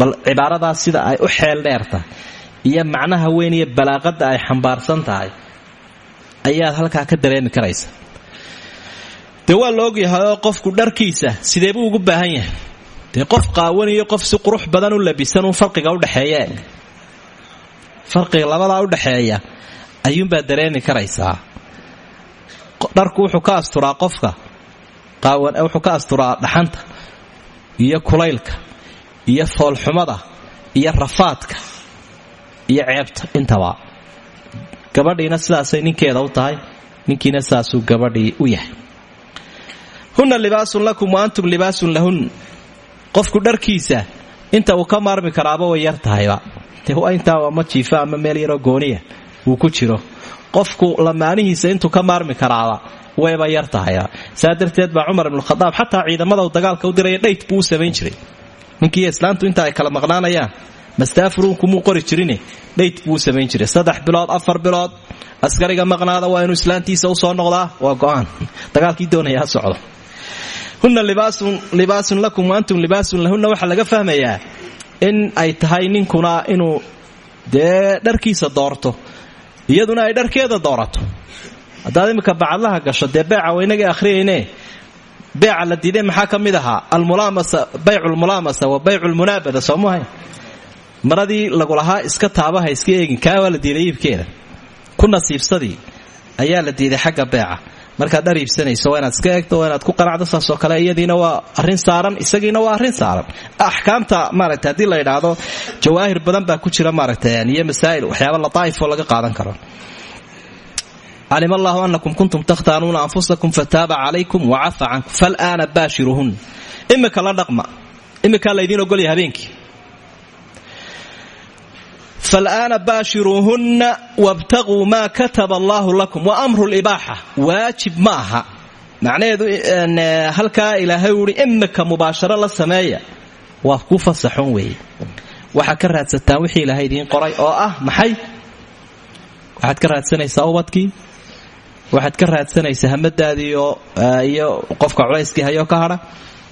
bal cibaaradaas sida ay u xeel dheertahay iyo macnaha weyn iyo balaaqada ay xambaarsan tahay ayaad halkaa ka dareemi karaysa. Dee waa la ogyahay qofku dharkiisa sidee buu ugu baahan yahay? Dee qof qaawaniyo qof si qurux badan u labisan uun farqiga udhexeeya farqiga labadaa udhexeeya ayuunbaa dareemi karaysaa. Dharku wuxuu ka asturaa qofka wuxuu ka asturaa dhaxanta iyo kulaylka iyo foolxumada iyo rafaadka iyo ceebta. Intaba gabadhiina sidaasay ninkeeda u tahay ninkiina sidaasuu gabadhii u yahay. Hunna libaasun lakum wa antum libaasun lahun. Qofku dharkiisa inta uu ka maarmi karaaba way yar tahayba. Intaa ama jiifa ama meel yaroo gooniya uu ku jiro. Qofku lamaanihiisa intuu ka maarmi karaaba wayba yar tahaya saa darteed baa cumar ibnukhadaab xataa ciidamada dagaalka u diraya dhayt buu u jiray ninkii islaantu inta ay kala maqnaanayaan. Mastaafuruunkumuu qori jirine dhayt buu samayn jiray. Saddex bilood afar bilood. Askariga maqnaada waa inuu islaantiisa u soo noqdaa. Waa go'aan. Dagaalkii doonayaa socdo. Hunna libaasun lakum wa antum libaasun lahunna. Waxaa laga fahmayaa in ay tahay ninkuna inuu dee dharkiisa doorto. Iyaduna ay dharkeeda doorato. Haddaad imminka bacadlaha gasho dee beeca waynagii beeca la diiday maxaa ka mid ahaa? Bayculmulaamasa wa bayculmunaabada soo muhay maradii lagu lahaa iska taabaha iska eegin kaa waa la diiday iibkeeda. Ku nasiibsadii ayaa la diiday xagga beeca. Markaad dhar iibsanayso waa inaad iska eegto waa inaad ku qanacdo saasoo kale iyadiina waa arrin saaran isagiina waa arrin saaran. Axkaamta maaragta haddii la idhaahdo jawaahir badan baa ku jira maaragta iyo masaa'il waxyaaba lataa'ifoo laga qaadan karo calima allahu anakum kuntum takhtaanuuna anfusakum fataaba calaykum wacafa cankum fal'aana baashiruhun imika la dhaqma imikaa laydiin ogolya habeenkii fal'aana baashiruuhunna wabtaquu maa kataba allaahu lakum wa amru libaaxa waajib ma aha macnaheedu halkaa ilaahay uhi imika mubaasharo la sameeya waa ku fasaxon weeye waxaad ka raadsataan wixii ilaahay idiin qoray oo waxaad ka raadsanaysaa hamadaadii iyo qofka culayskii hayoo ka hadha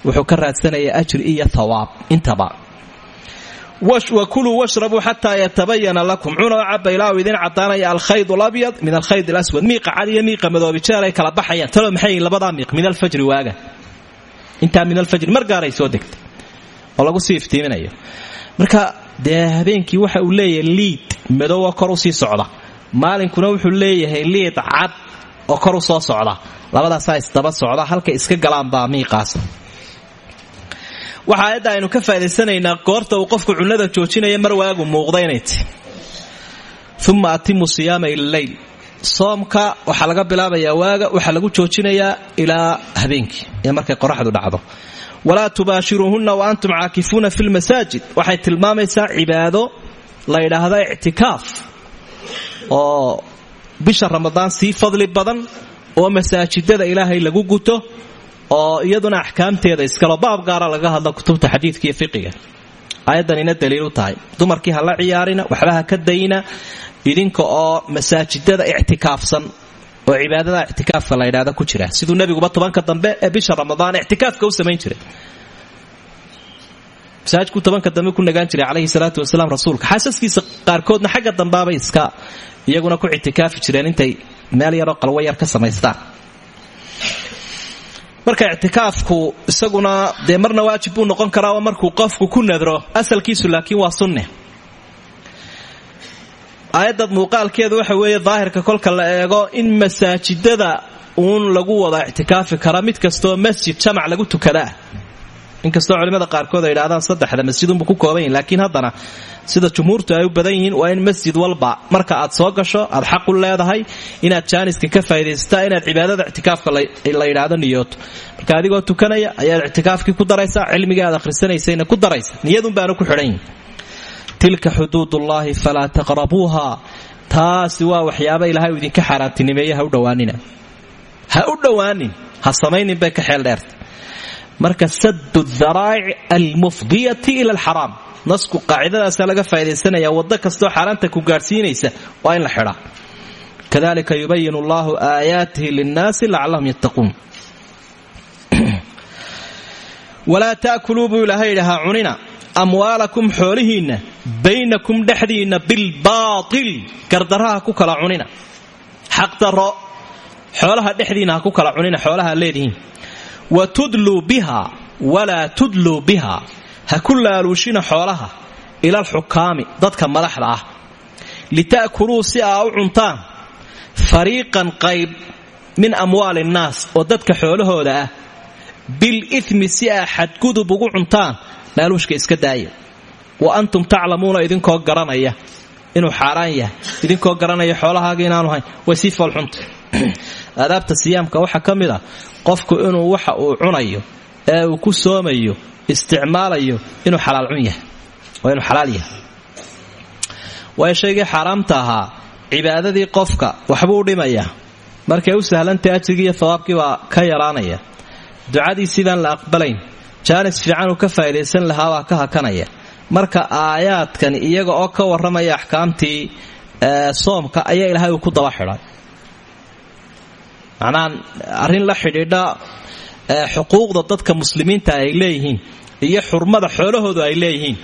wuxuu ka raadsanayaa ajri iyo thawaab intaba. Wakuluu washrabuu xataa yatabayana lakum. Cunoo caba ilaa uu idin cadaanaya alkhayd labyad min alkhayd laswad miiqa cad iyo miiqa madoobi jeel ay kala baxayaan. Talo maxay labadaa miiq? Min alfajri waaga. Intaa min alfajri mar gaaray soo degtay oo lagu sii iftiiminayo. Marka dee waxa uu leeyahay liid madowoo kor u sii socda. Maalinkuna wuxuu leeyahay liid cad oo kor u soo socda. Labadaasaa isdaba socda halkay iska galaan baa miiqaas. Waxa aayadda aynu ka faaidaysanaynaa goorta uu qofku cunnada joojinaya mar waagu muuqda inay ti. Uma atimu siyaama ila leyl soomka waxaa laga bilaabayaa waaga waxaa lagu joojinayaa ilaa habeenkii ee markay qoraxdu dhacdo. Walaa tubaashiruuhunna wa antum caakifuuna fi lmasaajid waxay tilmaamaysaa cibaado la ydhaahda ictikaaf oo bisha ramadaan sii fadli badan oo masaajidada ilaahay lagu guto oo iyaduna axkaamteeda iskalo baab gaara laga hadlo kutubta xadiidka iyo fiqiga. Aayaddanina daliilu tahay. Dumarkii ha la ciyaarina waxba ka dayna idinka oo masaajidada ictikaafsan oo cibaadada ictikaafka la ydhahda ku jira. Siduu nebiguba tobanka dambe ee bisha ramadaan ictikaafka u samayn jiray. Masaajidku tobanka dambe ku nagaan jiray calayhi salaatu wasalaam rasuulka. Xaasaskiisa qaarkoodna xagga dambaabay iska iyaguna ku ictikaafi jireen intay meel yaroo qalwo yar ka samaystaan. Marka ictikaafku isaguna dee marna waajib buu noqon karaa oo markuu qofku ku nadro asalkiisu laakiin waa sunne. Aayadda muuqaalkeedu waxa weeye daahirka kolka la eego in masaajidada uun lagu wada ictikaafi kara mid kastooo masjid jamac lagu tukadaa inkastoo culimmada qaarkood ay idhahdaan saddexda masjidunbu ku kooban yihiin laakiin haddana sida jumhuurtu ay u badan yihiin waa in masjid walba marka aad soo gasho aad xaq u leedahay inaad jaaniska ka faa'idaysataa inaad cibaadada ictikaafka la yidhaahdo niyooto. Marka adigoo tukanaya ayaad ictikaafkii ku daraysaa cilmigii aad akhrisanaysayna ku daraysa niyadun baanu ku xidhan yihiin tilka xuduudullaahi falaa taqrabuuha taasi waa waxyaaba ilaahay idinka xaaraantinimeeye u dhowaanina ha u dhowaanin ha samaynin bay ka xeel dheerta marka sadu daraa'ic almufdiyati ila alxaraam nasku qaacidadaasa laga faa'idaysanaya waddo kastoo xaaraanta ku gaadhsiinaysa waa in la xidhaa kadalika yubayin allahu aayaatihi linnaasi lacallahum yattaquun. Walaa ta'kuluu buu ilaahay yidhi ha cunina amwaalakum baynakum dhexdiinna bilbaatil gardaraha ku kala cunina. Xaqdaro xoolaha dhexdiinna ha ku kala cunina xoolaha leedihiin wa tudluu biha walaa tudluu biha. Ha ku laaluushina xoolaha ila alxukaami dadka madaxda ah. Lita'kuluu si aa u cuntaan fariiqan qayb min amwaali nnaas oo dadka xoolahooda ah. Bil ithmi si aa xadgudub ugu cuntaan laaluushka iska daaya wa antum taclamuuna idinkoo garanaya inuu xaaraan yahay idinkoo garanaya xoolahaaga inaanu hayn way sii foolxunta aadaabta siyaamka waxaa ka mid a qofku inuu waxa uu cunayo ee uu ku soomayo isticmaalayo inuu xalaal cun yahay waa inuu xalaal yahay. Waayo shaygii xaaraamta ahaa qofka waxbuu dhimayaa markay u sahlantay ajrigii iyo hawaabkii baa ka yaraanaya. Ducadiisii baan la aqbalayn jaanis fiican uu ka faa'idaysan lahaa baa ka hakanaya. Marka aayaadkan iyaga oo ka warramaya axkaamtii soomka ayaa ilaahay ku daba xidhay macnaha arrin la xidhiidha xuquuqda dadka muslimiinta ay leeyihiin iyo xurmada xoolahoodu ay leeyihiin.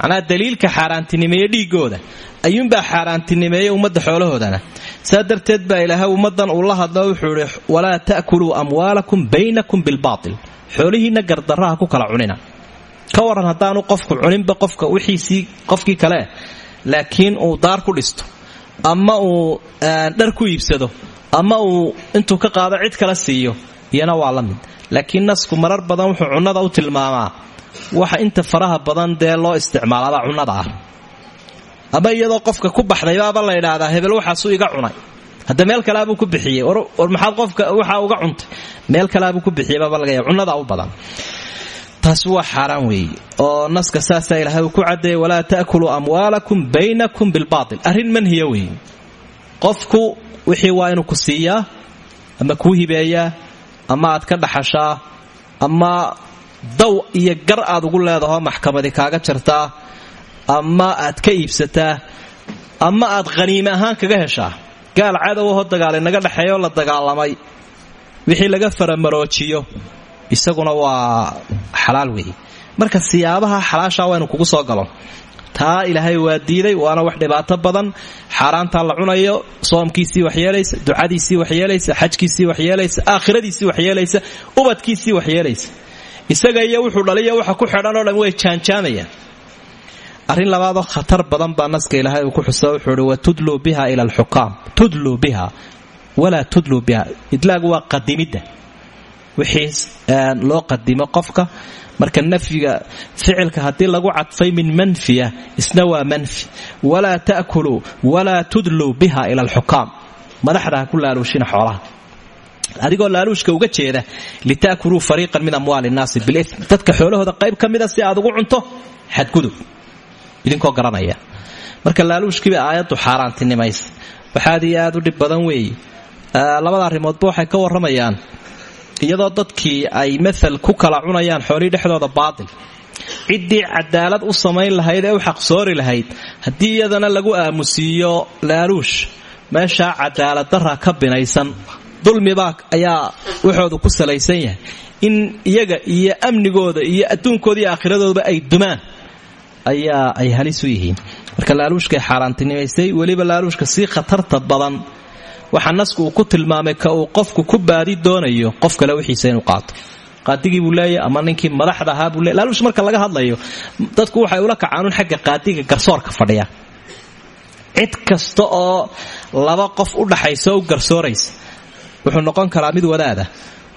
Macnaha daliilka xaaraantinimeeye dhiigooda ayuunbaa xaaraantinimeeyey ummadda xoolahoodana. Saa darteed baa ilaahay ummaddan uu la hadlo wuxuu idhi walaa ta'kuluu amwaalakum baynakum bilbaatil. Xoolihiinna gardarraha ku kala cunina. Ka waran haddaanu qofku cuninba qofka wixiisii qofkii kale laakiin uu daar ku dhisto ama uu dhar ku iibsado ama uu intuu ka qaado cid kala siiyo iyana waa la mid. Laakiin nasku marar badan wuxuu cunnada u tilmaamaa. Waxa inta faraha badan dee loo isticmaalaabaa cunnada ah. Ama iyadoo qofka ku baxdaybaaba la ydhaahdaa hebel waxaasuu iga cunay. Hadda meel kaleabuu ku bixiyey. War maxaad qofka waxa uga cuntay? Meel kaleabuu ku bixiyeybaaba lagaya cunnada u badan. Taasi waa xaaraan weeye. Oo naska saasaa ilaahay uu ku caddeeyay walaa ta'kuluu amwaalakum baynakum bilbaatil arrin manhiya weeye. Qofku wixii waa inuu ku siiyaa ama kuu hibeeyaa ama aad ka dhaxashaa ama daw iyo gar aad ugu leedaho maxkamadi kaaga jartaa ama aad ka iibsataa ama aad khaniime ahaan kaga heshaa gaal cadowahoo dagaal inaga dhexeeyo la dagaalamay. Wixii laga faramaroojiyo. Isaguna waa xalaal weeye marka siyaabaha xalaashaa waa inu kugu soo galo taa ilaahay waa diiday waana wax dhibaato badan. Xaaraantaa la cunayo soomkiisii waxyeelaysa ducadiisii waxyeelaysa xajkiisii waxyeelaysa aakhiradiisii waxyeelaysa ubadkiisii waxyeelaysa isaga iyo wuxuu dhaliyo waxa ku xidhan oo dhan way jaanjaamayaan arrin labaadoo khatar badan baa naska ilaahay ku xuso wuxuu ihi watudluu biha ila alxukaam. Tudluu biha. Walaa tudluu biha. Idlaagu waa qadimidda. Wixii loo qadimo qofka marka nafyiga ficilka haddii lagu cadfay min manfiya isna waa manfi. Walaa ta'kuluu walaa tudluu biha ila alxukaam madaxda ku laaluushina xoolaha. Adigoo laaluushka uga jeeda lita'kuluu fariiqan min amwaali nnaasi bilm dadka xoolahooda qayb ka si aad ugu cunto xadgudub. Idinkoo garanaya. Marka laaluushkiiba aayaddu xaaraantinimaysa. Waxaad iyo aad u dhib badan weeye labada arrimoodba waxay ka warramayaan iyadoo dadkii ay maal ku kala cunayaan xoolihii dhexdooda baatil. Ciddii cadaalad u samayn lahayd ee u xaqsoori lahayd haddii iyadana lagu aamusiiyo laaluush meeshaa cadaaladdarra ka binaysan. Dulmibaa ayaa waxoodu ku salaysan yahay in iyaga iyo amnigooda iyo adduunkooda iyo aakhiradoodaba ay dumaan. Ayaa ay halis u yihiin. Marka laaluushkay xaaraantinimaysay weliba laaluushka sii khatarta badan waxaa nasku uu ku tilmaamay ka uu qofku ku baadi doonayo qof kale wixiisa inuu qaato. Qaadigii buu leeyahy ama ninkii madaxda ahaa buu leey laaluush marka laga hadlayo dadku waxay ula kacaanuun xagga qaadiga garsoorka fadhiya. Cid kasta oo laba qof u dhaxaysa u wuxuu noqon karaa mid wadaada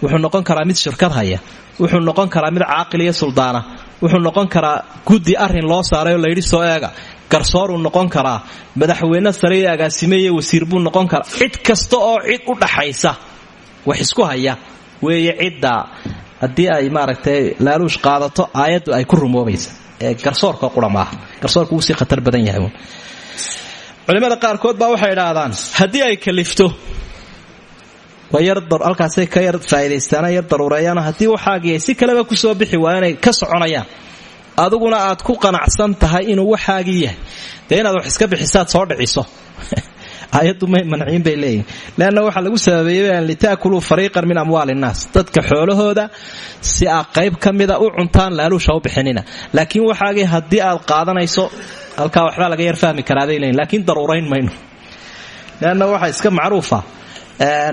wuxuu noqon karaa mid shirkad haya wuxuu noqon karaa mid caaqil iyo suldaana wuxuu noqon karaa guddi arrin loo saaray oo layidhi soo eega garsooruu noqon karaa madaxweyne sare iyo agaasime iyo wasiir buu noqon karaa. Cid kasta oo cid u dhaxaysa wax isku haya. Weeye cidda haddii ay maaragtay laaluush qaadato aayaddu ay ku rumoobaysa. Ee garsoorka qura maaha. Garsoorka wuu khatar badan yahay culimmada qaarkood baa waxay idhaahdaan haddii ay kalifto halkaasay ka yar faaidaystaan yar daruureeyaan haddii waxaagii si kaleba ku soo bixi waa inay ka soconayaan adiguna aad ku qanacsan tahay inuu waxaagii yahay. Dee wax iska bixisaad soo dhiciso. Aayaddu may manciin bay leeyihiin leanna waxaa lagu sababeeyey litaakuluu fariiqan min amwaali innaas dadka xoolahooda si aa qayb ka u cuntaan laaluusha u bixinina. Laakiin waxaagii haddii aad qaadanayso halkaa waxbaa laga yar fahmi karaabay leeyiin laakiin daruurayn mayno. Leanna waxaa iska macruufa.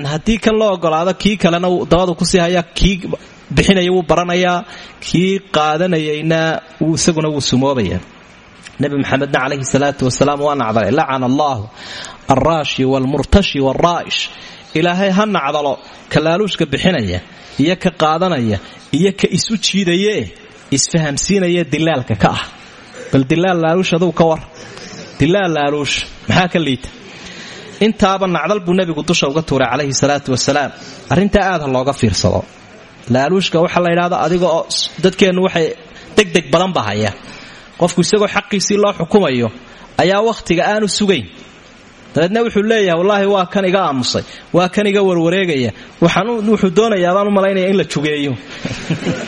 Haddii kan loo ogolaado kii kalena dabadu ku sii haya kii bixinaya wuu baranayaa kii qaadanayayna isaguna wuu sumoobaya nebi maxamedna calayhi salaatu wasalaam waa nacdalay lacana allaahu alraashi waalmurtashi waalraa'ish. Ilaahay ha nacdalo ka bixinaya iyo ka qaadanaya iyo ka isu jiidaye isfahamsiinaya dilaalka ka ah. Bal dilaal laaluush ka war. Dilaal laaluush maxaa ka liita? Intaaba nacdal buu nebigu dusha uga tuuray calayhi salaatu wasalaam. Arrintaa aad looga fiirsado laaluushka waxaa la yidhahda adiga oo dadkeennu waxay degdeg badan ba haya. Qofku isagoo xaqiisii loo xukumayo ayaa wakhtiga aanu sugayn. Dabeedna wuxuu leeyahay wallaahi waa kan iga aamusay waa kan iga warwareegaya. Wuxuu doonayaa baan u malaynaya in la jugeeyo.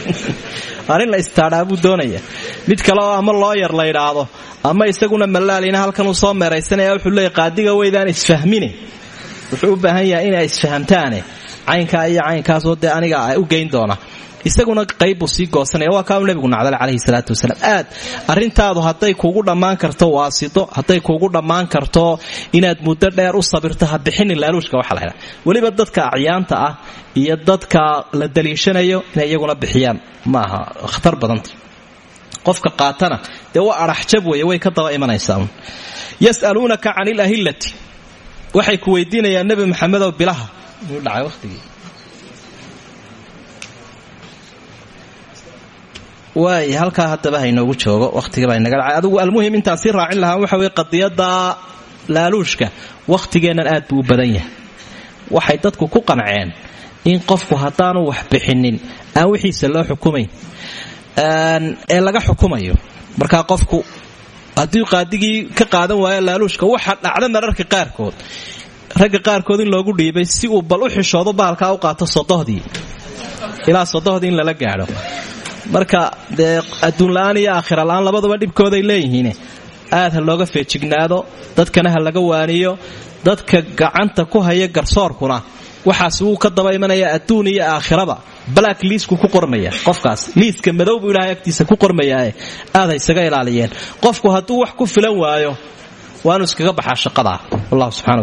Arrin la istaadhaa buu doonaya. Mid kale oo ama loo yar la ydhaahdo ama isaguna malaalina halkan uu soo meeraysanaya wuxuu leeyahy qaadiga weydaan isfahmine. Wuxuu u baahan yahay inay isfahamtaane caynkaa iyo caynkaasoo dee aniga u geyn doona. Isaguna qaybbuu sii goosanaya. Waa kaau nebigu nacdale calayhi salaatu wasalaam. Aad arrintaadu hadday kuugu dhammaan karto waasido hadday kuugu dhammaan karto inaad muddo dheer u sabirto ha bixinin waxa la ydhaha weliba dadka acyaanta ah iyo dadka la daliishanayo inay iyaguna bixiyaan. Maaha khatar badanta qofka qaatana dee waa adhaxjab weeye way ka daba imanaysaa yas'aluunaka can ilahillati waxay ku weydiinayaan nebi maxamedow bilaha inuu dhacay wakhtigii waay halkaa haddaba hainoogu joogo wakhtigabaa inaga dhacay. Adigu almuhim intaan sii raacin lahaa waxa weye qadiyadda laaluushka wakhtigeennan aad buu badan yahay. Waxay dadku ku qanceen in qofku haddaanu wax bixinin aan wixiisa loo xukumayn ee laga xukumayo. Markaa qofku haddii qaadigii ka qaadan waayo laaluushka waxa dhacda mararka qaarkood ragga qaarkood in loogu dhiibay si uu bal u xishoodo bahalkaa u qaato sodohdii ilaa sodohdii in lala gaadho. Marka dee adduunla'aan iyo aakhira la'aan labaduba dhibkooday leeyihiin. Aad ha looga feejignaado dadkana ha laga waaniyo dadka gacanta ku haya garsoorkuna. Waxaas wuu ka daba imanaya adduun iyo aakhiraba. Black liisku ku qormaya qofkaas. Liiska madow buu ilahay agtiisa ku qormayaae aad ha isaga ilaaliyeen. Qofku hadduu wax ku filan waayo waanu iskaga baxaa shaqadaa. Wallahu subxana